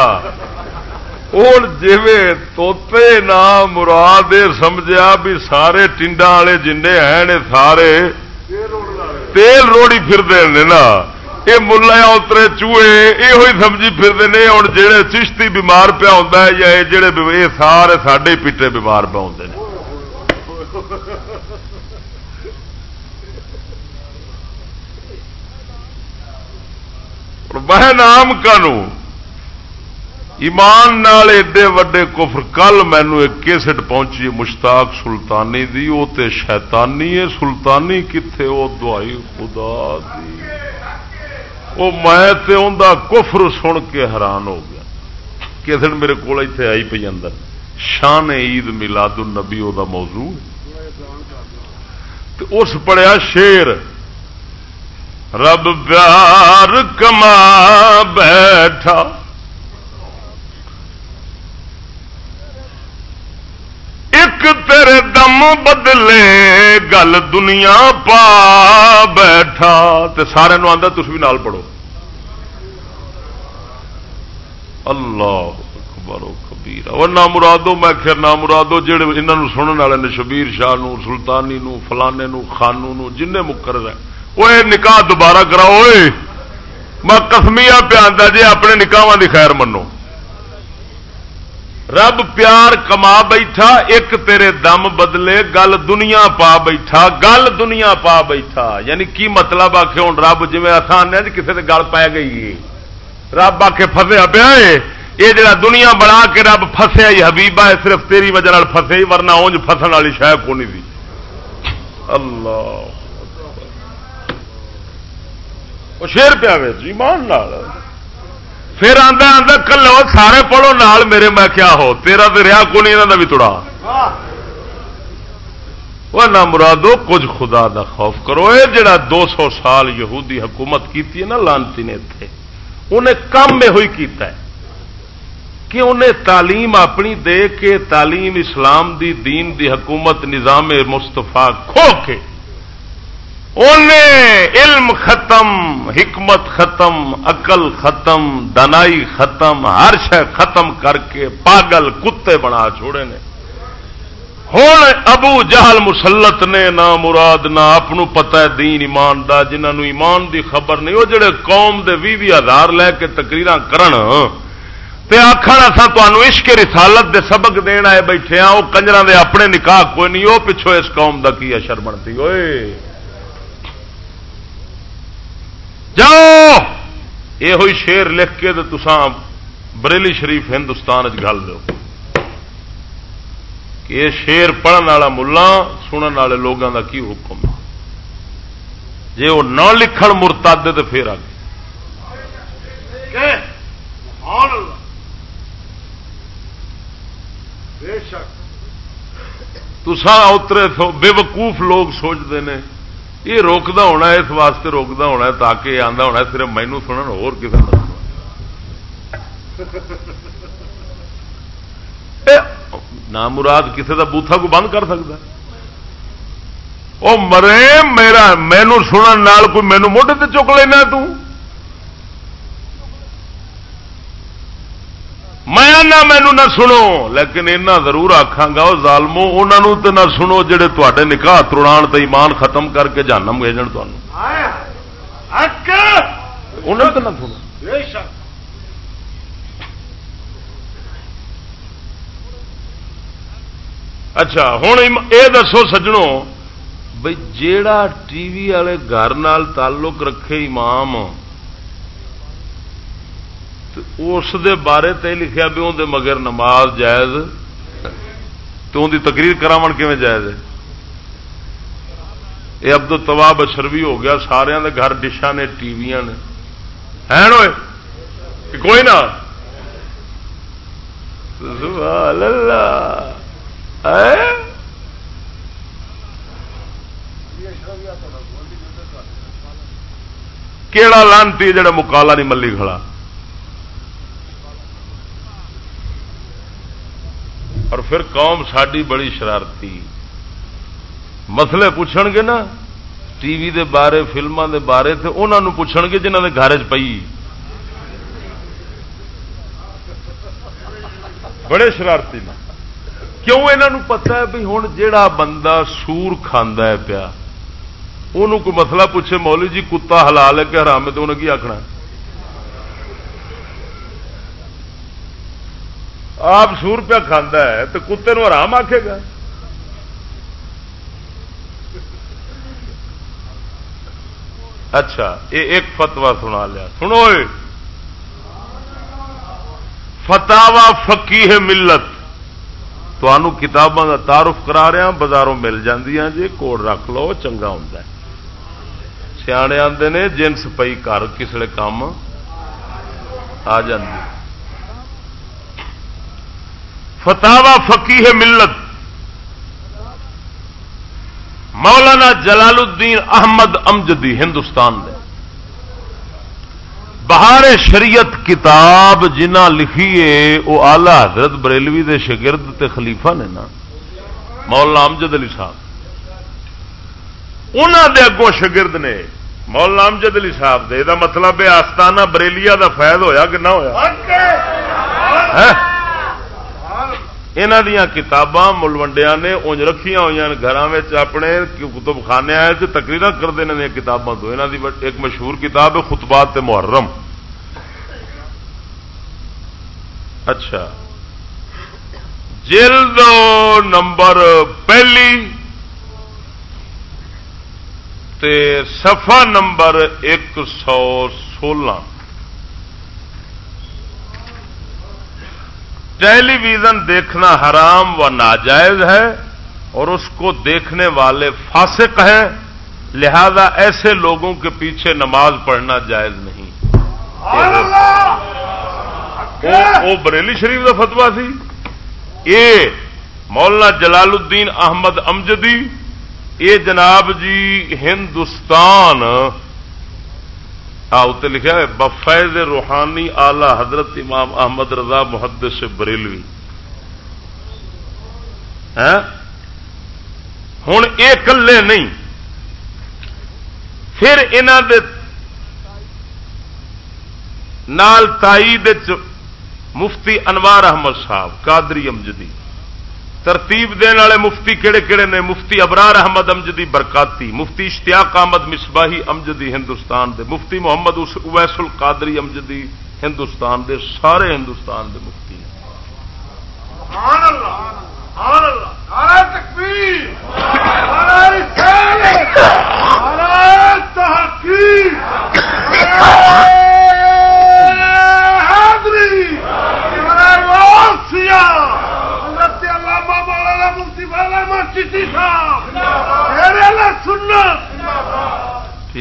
جی توتے نہ مراد سمجھا بھی سارے ٹنڈا والے جن ہیں سارے۔ تیل روڑی پھرتے نا۔ یہ ملا اترے چوہے یہ سمجھی پھرتے ہیں ہوں جہے چشتی بیمار پیا ہوتا ہے، یا جڑے یہ سارے ساڈے پیٹے بیمار پہ آتے ہیں وہ نام کانوں؟ ایمان نال ایڈے وڈے کفر، کل مینو ایک کیسٹ پہنچی مشتاق سلطانی دی وہ تے شیطانی ہے، سلطانی کتنے وہ دعائی خدا دی۔ وہ میں تے اندا کفر سن کے حیران ہو گیا۔ کسٹ میرے کو اتنے آئی پی اندر۔ شان عید ملاد النبی وہ موضوع۔ تے اس پڑیا شیر رب پیار کما بیٹھا۔ ایک تیرے دم بدلے گل دنیا پا بیٹھا تے سارے نو آدھا تھی بھی نال پڑھو اللہ اکبر کبیر اور نہ مرادو میں خیر نہ مرادو جہے انہوں سننے والے نے شبیر شاہ نو سلطانی نو فلانے نو خانو نو جن مقرر ہے وہ نکاح دوبارہ کراؤ میں کسمیا پیا جی اپنے نکاح کی خیر منو رب پیار کما بیٹھا، ایک تیرے دم بدلے، گل دنیا پا بیٹھا، گل دنیا پا بیٹھا۔ یعنی کی مطلب آ کے ہوں رب جی آسان ہے کسی نے گل پی گئی رب آ کے فسیا پیا یہ جڑا دنیا بنا کے رب فسیا ہی حبیبا ہے صرف تیری وجہ فسے ہی ورنہ اونج فسن والی شاید کونی تھی اللہ۔ شیر پیا ایمان لال پھر آدھا آدھا کلو سارے پڑھو، نال میرے میں کیا ہو؟ تیرا تو رہا کو نہیں یہاں بھی تڑا وہ نہ مرادو، کچھ خدا دا خوف کرو۔ یہ جڑا دو سو سال یہودی حکومت کی نا، لانتی نے اتنے انہیں کام میں ہوئی کیتا ہے۔ کہ انہیں تعلیم اپنی دے کے، تعلیم اسلام دی، دین دی حکومت نظام مستفا کھو کے۔ علم ختم، حکمت ختم اقل ختم، دنائی ختم، ہر شہ ختم کر کے پاگل کتے بنا چھوڑے نے۔ ہوں ابو جہل مسلط نے نہ مراد، نہ آپ پتا ہے دین ایمان دا جنہوں ایمان دی خبر نہیں، وہ جڑے قوم دے بھی بھی ہزار لے کے تقریر کرن۔ تے آخر اصا تمہوں عشق رسالت دے سبق دین آئے بیٹھے ہاں وہ کنجر دے اپنے نکاح کوئی نہیں، وہ پچھو اس قوم دا کی اشر بنتی؟ ہوئے جاؤ! یہ ہوئی شیر لکھ کے تو بریلی شریف ہندوستان گل دو کہ یہ شیر پڑھن والا ملا سنن والے لوگوں کا کی حکم؟ جی وہ نہ لکھن مرتاد تو پھر آ گئے تسا اترے بے وقوف لوگ سوچتے ہیں یہ روکتا ہونا اس واسطے روکتا ہونا تاکہ یہ آتا ہونا صرف مینو سنن ہو نہ مراد کسی کا بوتھا کو بند کر سکتا وہ مرے، میرا مینو سنن کوئی مینو موڈے سے چک لینا توں میں مینو نہ سنو لیکن اینا ضرور آخا گا وہ ظالمو انہوں تو نہ سنو جہے تے نکاح تروڑا تو ایمان ختم کر کے جانم بھیجن انہوں نہ سنو۔ اچھا ہوں یہ دسو سجنوں بھائی جیڑا ٹی وی والے گھر تعلق رکھے امام اس دے بارے تے لکھیا بھی اندر مگر نماز جائز تو ان کی تقریر کرا جائز ہے؟ یہ ابد تباہ بشر بھی ہو گیا سارے دے گھر ڈشا نے، ٹی وی نے۔ کوئی نہ۔ اللہ۔ کیڑا لانتی جڑا مکالا نہیں ملی کھڑا؟ اور پھر قوم ساری بڑی شرارتی۔ مسلے پوچھ گے نا۔ ٹی وی دے بارے فلموں دے بارے تو انہوں پوچھ گے جنہوں نے گھر چ پی بڑے شرارتی نا کیوں یہ پتا ہے بھی ہوں جا بندہ سور کھانا ہے پیا؟ انہوں کوئی مسئلہ پوچھے مولی جی کتا حلال ہے کہ حرام ہے تو انہیں کی آخنا آپ سور پیا کھانا ہے تو کتے نو آرام آکھے گا؟ اچھا یہ ایک فتوا سنا لیا۔ سنو فتوا فکی ہے ملت۔ تمہوں کتابوں کا تعارف کرا رہا بازاروں مل جی کوڑ رکھ لو، چنگا ہوں سیانے آتے نے، جنس پئی کر کسے کام آ فتوا فقی ہے ملت۔ مولانا جلال الدین احمد امجدی ہندوستان دے۔ بہار شریعت کتاب جنہ لکھی ہے وہ آلہ حضرت بریلوی دے شگرد تے خلیفہ نے نا مولانا امجد علی صاحب۔ انہوں دے اگوں شگرد نے مولانا امجد علی صاحب دے دا مطلب ہے آستانہ بریلیا دا فائد ہویا کہ نہ ہوا یہاں دیا کتاباں ملوڈیا نے انج رکھیا ہوئی گھر اپنے کتب خانے آئے تقریر کرتے ہیں کتابوں تو۔ یہاں کی ایک مشہور کتاب ہے خطبات محرم۔ اچھا۔ جلد نمبر پہلی۔ تے صفحہ نمبر ایک سو سولہ۔ ٹیلی ویژن دیکھنا حرام و ناجائز ہے اور اس کو دیکھنے والے فاسق ہیں لہذا ایسے لوگوں کے پیچھے نماز پڑھنا جائز نہیں۔ وہ بریلی شریف کا فتوا سی یہ مولانا جلال الدین احمد امجدی یہ جناب جی ہندوستان اتنے لکھا ہے، بفیض روحانی آلہ حضرت امام احمد رضا محدث سے بریلوی ہوں یہ کلے نہیں۔ پھر دے نال مفتی انوار احمد صاحب، قادری امجدی۔ ترتیب دن والے مفتی کہڑے کہڑے نے؟ مفتی ابرار احمد امجدی برکاتی، مفتی اشتیاق احمد مصباحی امجدی ہندوستان دے، مفتی محمد اویس القادری امجدی ہندوستان دے، سارے ہندوستان دے مفتی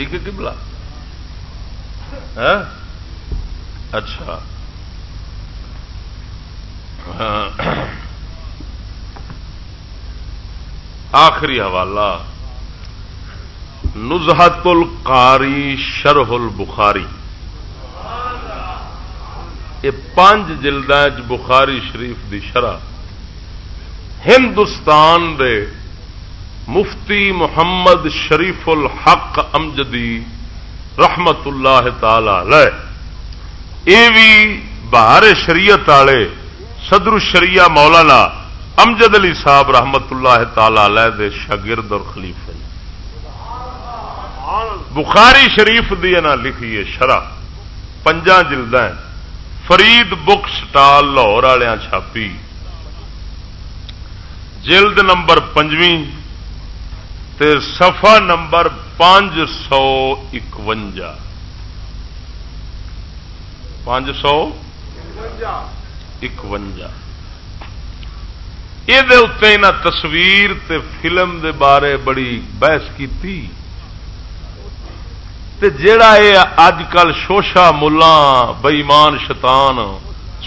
ٹھیک ہے کبلا ہاں؟ اچھا۔ آخری حوالہ۔ نزہت القاری شرح البخاری۔ یہ پانچ جلد بخاری شریف دی شرح۔ ہندوستان دے مفتی محمد شریف الحق امجدی رحمت اللہ تعالی یہ بھی بہار شریعت والے صدر شریعہ مولانا امجد علی صاحب رحمت اللہ تعالی دے شاگرد اور خلیفے۔ بخاری شریف دی نا لکھیے شرح پنجا جلد فرید بک سٹال لاہور والوں چھاپی۔ جلد نمبر پنجویں۔ سفا نمبر پانچ سو اکوجا پانچ سو اکوجا یہ تصویر تے فلم دے بارے بڑی بحث کی جڑا یہ اج کل شوشا ملا بئیمان شیطان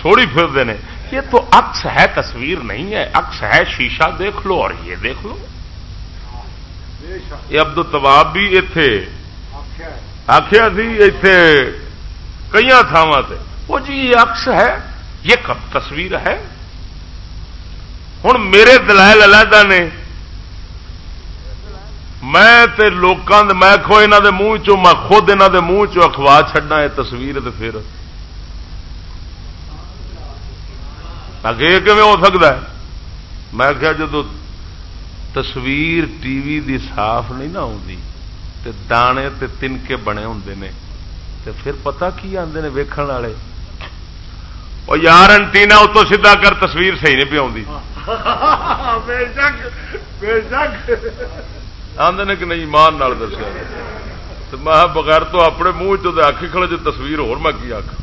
چھوڑی پھرتے ہیں یہ تو اکس ہے تصویر نہیں ہے اکس ہے شیشہ دیکھ لو اور یہ دیکھ لو۔ یہ ابدو تباب بھی اتے آخیا سی اتے کئی تھاواں وہ جی یہ اکس ہے یہ کب تصویر ہے؟ ہوں میرے دلائل علیحدہ نے۔ میں تے لوکاں میں کھو یہاں دے منہ چو میں خود یہاں دے منہ چو اخوا چڈنا یہ تصویر تے پھر۔ اگے کیون ہو سکتا ہے؟ میں کیا جدو تصویر ٹی وی دی صاف نہیں نہ آتی تے دانے تے تن کے بنے ہوں نے تے پھر پتا کی آتے ہیں ویکن والے وہ یار انٹینا اتو سیدا کر تصویر صحیح نہیں آتی آدھے نے کہ نہیں مان دسیا میں بغیر تو اپنے منہ چ کھڑے جو تصویر ہو میں کی آخ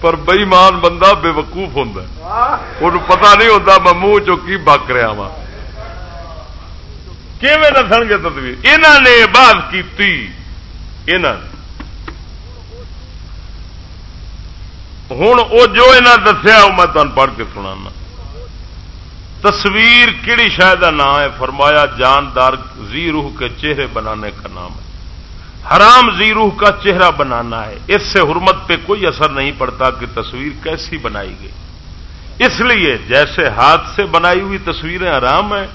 پر بئیمان بندہ بے وقوف ہوں ان پتا نہیں ہوتا میں منہ چی بک رہا وا دس گے تصویر یہاں نے بات کی ہوں وہ جو یہاں دسیا وہ میں تمہیں پڑھ کے سنا تصویر کہڑی شاید کا نام ہے؟ فرمایا جاندار زی روح کے چہرے بنانے کا نام ہے۔ حرام زی روح کا چہرہ بنانا ہے۔ اس سے حرمت پہ کوئی اثر نہیں پڑتا کہ تصویر کیسی بنائی گئی۔ اس لیے جیسے ہاتھ سے بنائی ہوئی تصویریں آرام ہیں،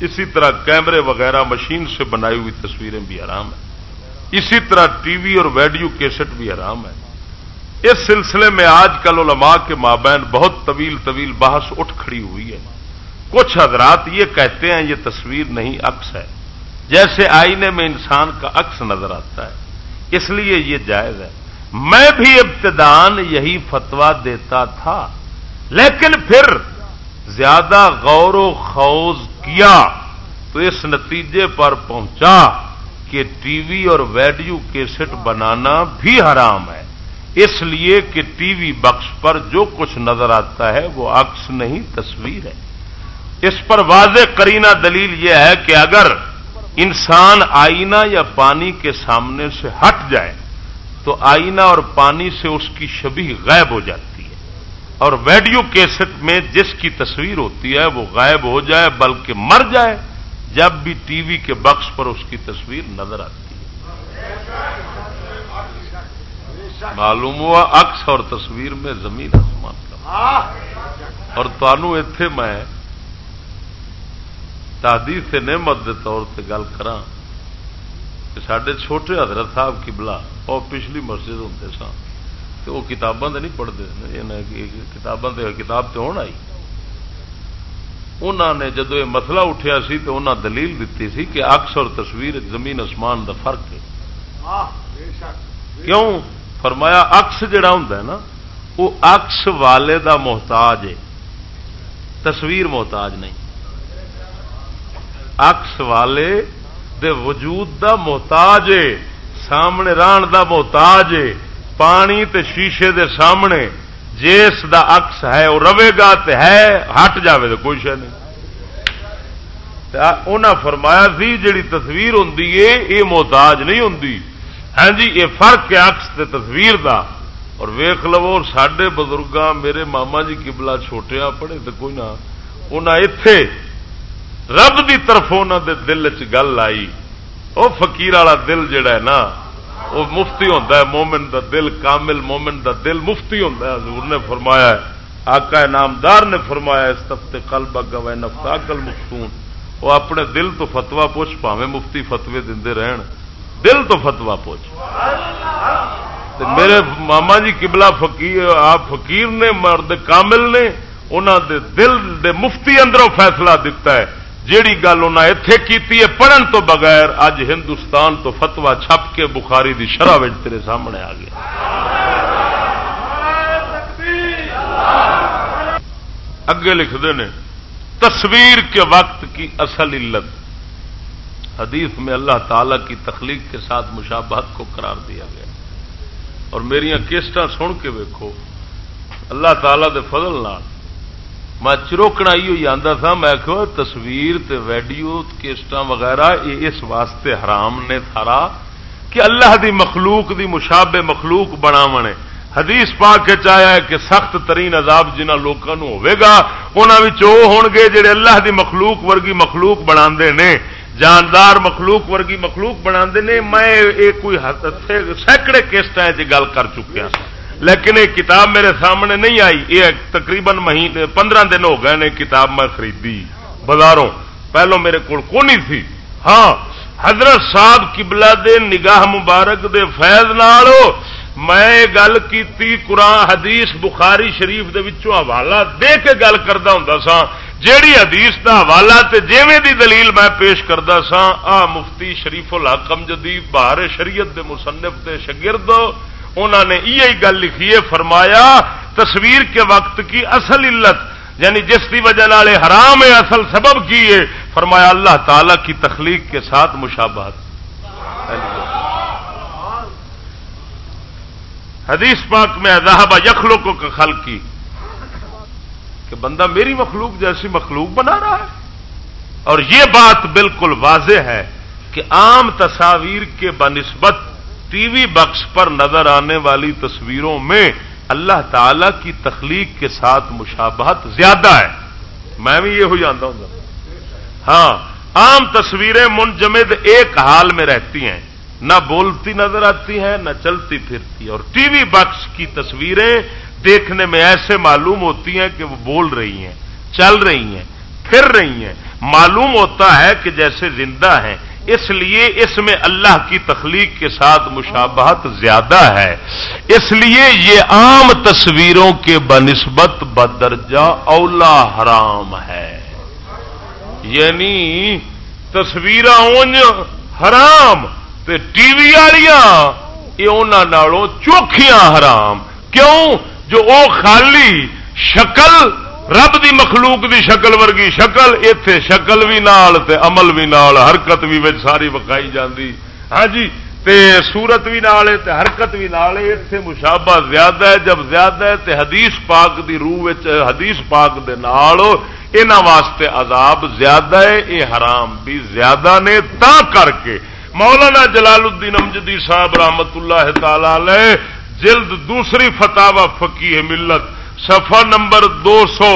اسی طرح کیمرے وغیرہ مشین سے بنائی ہوئی تصویریں بھی آرام ہیں۔ اسی طرح ٹی وی اور ویڈیو کیسٹ بھی آرام ہے اس سلسلے میں آج کل علماء کے مابین بہت طویل طویل بحث اٹھ کھڑی ہوئی ہے۔ کچھ حضرات یہ کہتے ہیں یہ تصویر نہیں عکس ہے۔ جیسے آئینے میں انسان کا عکس نظر آتا ہے۔ اس لیے یہ جائز ہے۔ میں بھی ابتدان یہی فتوا دیتا تھا، لیکن پھر زیادہ غور و خوض کیا تو اس نتیجے پر پہنچا کہ ٹی وی اور ویڈیو کیسٹ بنانا بھی حرام ہے۔ اس لیے کہ ٹی وی بخش پر جو کچھ نظر آتا ہے وہ عکس نہیں، تصویر ہے۔ اس پر واضح کرینہ دلیل یہ ہے کہ اگر انسان آئینہ یا پانی کے سامنے سے ہٹ جائے تو آئینہ اور پانی سے اس کی شبی غائب ہو جاتی ہے اور ویڈیو کیسٹ میں جس کی تصویر ہوتی ہے وہ غائب ہو جائے بلکہ مر جائے جب بھی ٹی وی کے بخش پر اس کی تصویر نظر آتی ہے۔ معلوم ہوا اکس اور تصویر میں زمین آسمان کا۔ اور تنوع اتے میں سے نعمت کے طور سے گل کرا کہ سڈے چھوٹے حضرت صاحب کی بلا اور پچھلی مسجد ہوں سن۔ تو وہ کتاباں نہیں پڑھتے کتاباں کتاب تو ہونا آئی۔ انہوں نے جدو یہ مسئلہ اٹھیا سی تو انہوں دلیل دیتی سی کہ اکس اور تصویر زمین آسمان دا فرق ہے۔ کیوں؟ فرمایا اکس جڑا ہوں نا وہ اکس والے دا محتاج ہے۔ تصویر محتاج نہیں۔ اکس والے دے وجود دا محتاج ہے، سامنے ران دا محتاج ہے، پانی تے شیشے دے سامنے جس دا اکس ہے وہ رہے گا تے ہے، ہٹ جاوے تو کوئی شہ نہیں۔ انہاں فرمایا سی، جیڑی تصویر ہوں یہ محتاج نہیں ہوں ہاں جی یہ فرق ہے اکس تے تصویر دا۔ اور ویخ لو سڈے بزرگ میرے ماما جی کبلا چھوٹیا پڑھے تو کوئی نہ انہیں اتے رب دی طرف انہوں دے دل چ گل آئی وہ فقیر والا دل جڑا ہے نا وہ مفتی ہوتا ہے، مومن دا دل، کامل مومن دا دل مفتی ہوتا ہے، حضور نے فرمایا ہے، آقا نامدار نے فرمایا اس تفتے کل بگا نفتا کل مفتون وہ اپنے دل تو فتوا پوچھ پاوے مفتی فتوے دے رہن۔ دل تو فتوا پوچھ۔ میرے ماما جی کبلا فقیر، آپ فقیر نے، مرد کامل نے انہوں دے دل دے مفتی اندروں فیصلہ دیتا ہے۔ جیڑی گل انہیں اتے کی پڑھن تو بغیر اج ہندوستان تو فتوا چھپ کے بخاری دی شرح تیرے سامنے آ گیا۔ اگے لکھتے ہیں تصویر کے وقت کی اصل علت۔ حدیث میں اللہ تعالی کی تخلیق کے ساتھ مشابہت کو قرار دیا گیا۔ اور میری کیسٹ سن کے ویکو اللہ تعالی دے فضل نال میں چروکنا ہی آتا تھا میں کہ تصویر تے ویڈیو کیسٹ وغیرہ، یہ اس واسطے حرام نے سارا کہ اللہ دی مخلوق دی مشابہ مخلوق بنا حدیث پا کے چاہیا ہے کہ سخت ترین عذاب جنہ لوگوں ہوگا انہوں ہون گے جڑے اللہ دی مخلوق ورگی مخلوق بنا نے۔ جاندار مخلوق ورگی مخلوق بنا نے، میں کوئی سینکڑے کیسٹ گل کر چکیا ہاں۔ لیکن یہ کتاب میرے سامنے نہیں آئی۔ یہ تقریباً مہینے پندرہ دن ہو گئے نے کتاب میں خریدی۔ بازاروں، پہلو میرے کو سی ہاں حضرت صاحب کبلا دے نگاہ مبارک دے فیض نال میں گل کی قرآن، حدیث، بخاری شریف دے وچوں حوالہ دے کے گل کرتا ہوں سا جیڑی حدیث دا حوالہ تے جیویں دی دلیل میں پیش کرتا سا آ مفتی شریف الحکم جدید بہار شریعت دے مصنف دے شگرد انہوں نے یہ گل لکھی ہے، فرمایا، تصویر کے وقت کی اصل علت یعنی جس کی وجہ والے حرام ہے، اصل سبب کی ہے، فرمایا، اللہ تعالی کی تخلیق کے ساتھ مشابہت۔ حدیث پاک میں اضحبہ یخلو کو خل کی کہ بندہ میری مخلوق جیسی مخلوق بنا رہا ہے۔ اور یہ بات بالکل واضح ہے کہ عام تصاویر کے بنسبت ٹی وی بکس پر نظر آنے والی تصویروں میں اللہ تعالی کی تخلیق کے ساتھ مشابہت زیادہ ہے۔ میں بھی یہ ہو جانتا ہوں۔ ہاں عام تصویریں منجمد ایک حال میں رہتی ہیں۔ نہ بولتی نظر آتی ہیں، نہ چلتی پھرتی۔ اور ٹی وی بکس کی تصویریں دیکھنے میں ایسے معلوم ہوتی ہیں کہ وہ بول رہی ہیں، چل رہی ہیں، پھر رہی ہیں۔ معلوم ہوتا ہے کہ جیسے زندہ ہیں اس لیے اس میں اللہ کی تخلیق کے ساتھ مشابہت زیادہ ہے۔ اس لیے یہ عام تصویروں کے بنسبت بدرجہ اولا حرام ہے۔ یعنی تصویر حرام، تے ٹی وی والیاں، یہ انہوں چوکھیاں حرام۔ کیوں؟ جو او خالی شکل رب دی مخلوق دی شکل ورگی شکل اتے شکل بھی نال تے عمل بھی نال، حرکت بھی ساری وکائی جاندی۔ ہاں جی تے صورت بھی نال تے حرکت بھی نال اتے مشابہ زیادہ ہے۔ جب زیادہ ہے، تے حدیث پاک دی روح حدیث پاک دے نال انہاں واسطے عذاب زیادہ ہے، اے حرام بھی زیادہ نے۔ تا کر کے مولانا جلال الدین امجدی صاحب رحمت اللہ تعالی جلد دوسری فتح فقی ملت سفا نمبر دو سو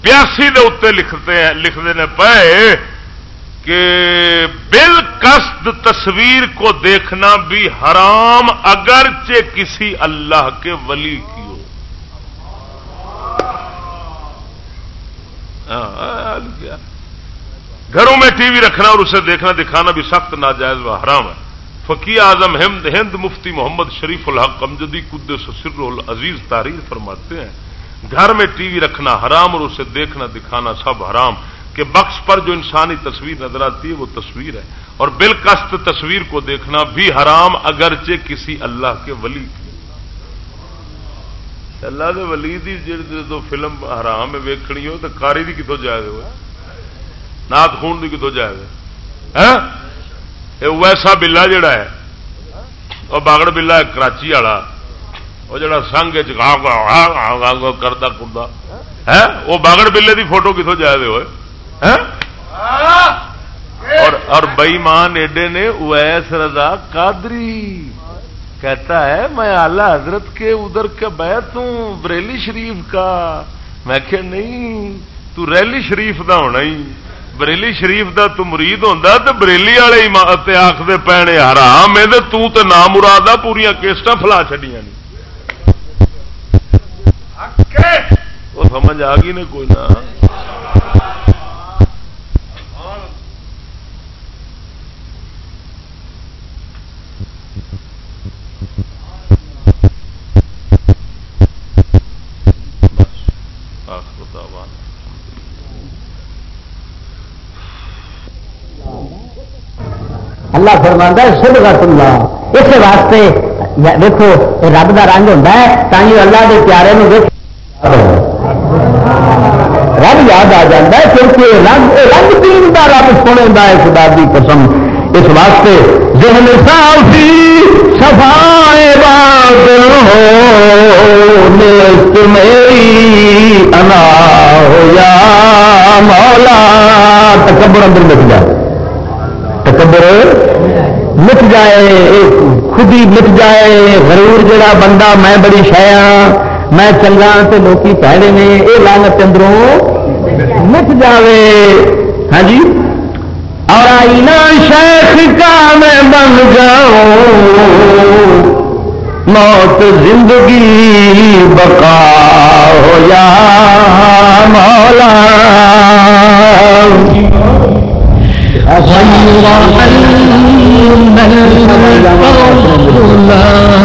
بیاسی لکھتے ہیں لکھتے ہیں پے کہ بل قصد تصویر کو دیکھنا بھی حرام اگرچہ کسی اللہ کے ولی کی ہو۔ ہاں، گھروں میں ٹی وی رکھنا اور اسے دیکھنا دکھانا بھی سخت ناجائز و حرام ہے۔ فقی اعظم ہند ہند مفتی محمد شریف الحق امجدی قد سر العزیز تاریخ فرماتے ہیں، گھر میں ٹی وی رکھنا حرام اور اسے دیکھنا دکھانا سب حرام، کہ بخش پر جو انسانی تصویر نظر آتی ہے وہ تصویر ہے، اور بالکست تصویر کو دیکھنا بھی حرام، اگرچہ کسی اللہ کے ولی کی۔ اللہ دے ولی دی جو فلم حرام ویکھنی ہو تو کاری دی کتوں جائے ہوئے؟ نات خون دی کتوں جائے ہوئے؟ ہاں؟ ویسا بلا جڑا ہے وہ باگڑ بلا ہے، کراچی والا۔ وہ جڑا سنگ کرتا کردا ہے؟ وہ باگڑ بلے دی فوٹو کتوں جائے ہوئے؟ اور بئیمان ایڈے نے ویس رضا قادری۔ کہتا ہے، میں آلہ حضرت کے ادھر کا بیت ہوں، بریلی شریف کا۔ میں کہ نہیں، تو ریلی شریف دا ہونا ہی۔ بریلی شریف دا تو مرید ہوتا تو بریلی والے آخر پینے حرام ہے تو تے نام مراد پوریا کیسٹ فلا چڈیا نہیں وہ سمجھ آ گئی نا کوئی نہ؟ اللہ فرمانا سب رت اللہ اس واسطے دیکھو، رب کا رنگ ہوتا ہے تھی اللہ کے پیارے میں رب یاد آ جاتا ہے، کیونکہ رنگ رنگ تین کا رب سنے ہے، خدا کی قسم۔ اس واسطے ذہن صافی، صفائے بات ہو میری انا ہو یا مولا، تکبر اندر مٹ جائے تکبر مٹ جائے خود ہی مٹ جائے غرور جڑا بندہ میں بڑی شایا میں چنگا تو لوکی پیڑے نے یہ لالت اندروں مٹ جائے ہاں جی اور آئینہ شیخ کا میں بن جاؤں موت زندگی بقا ہو یا مولا غير الله.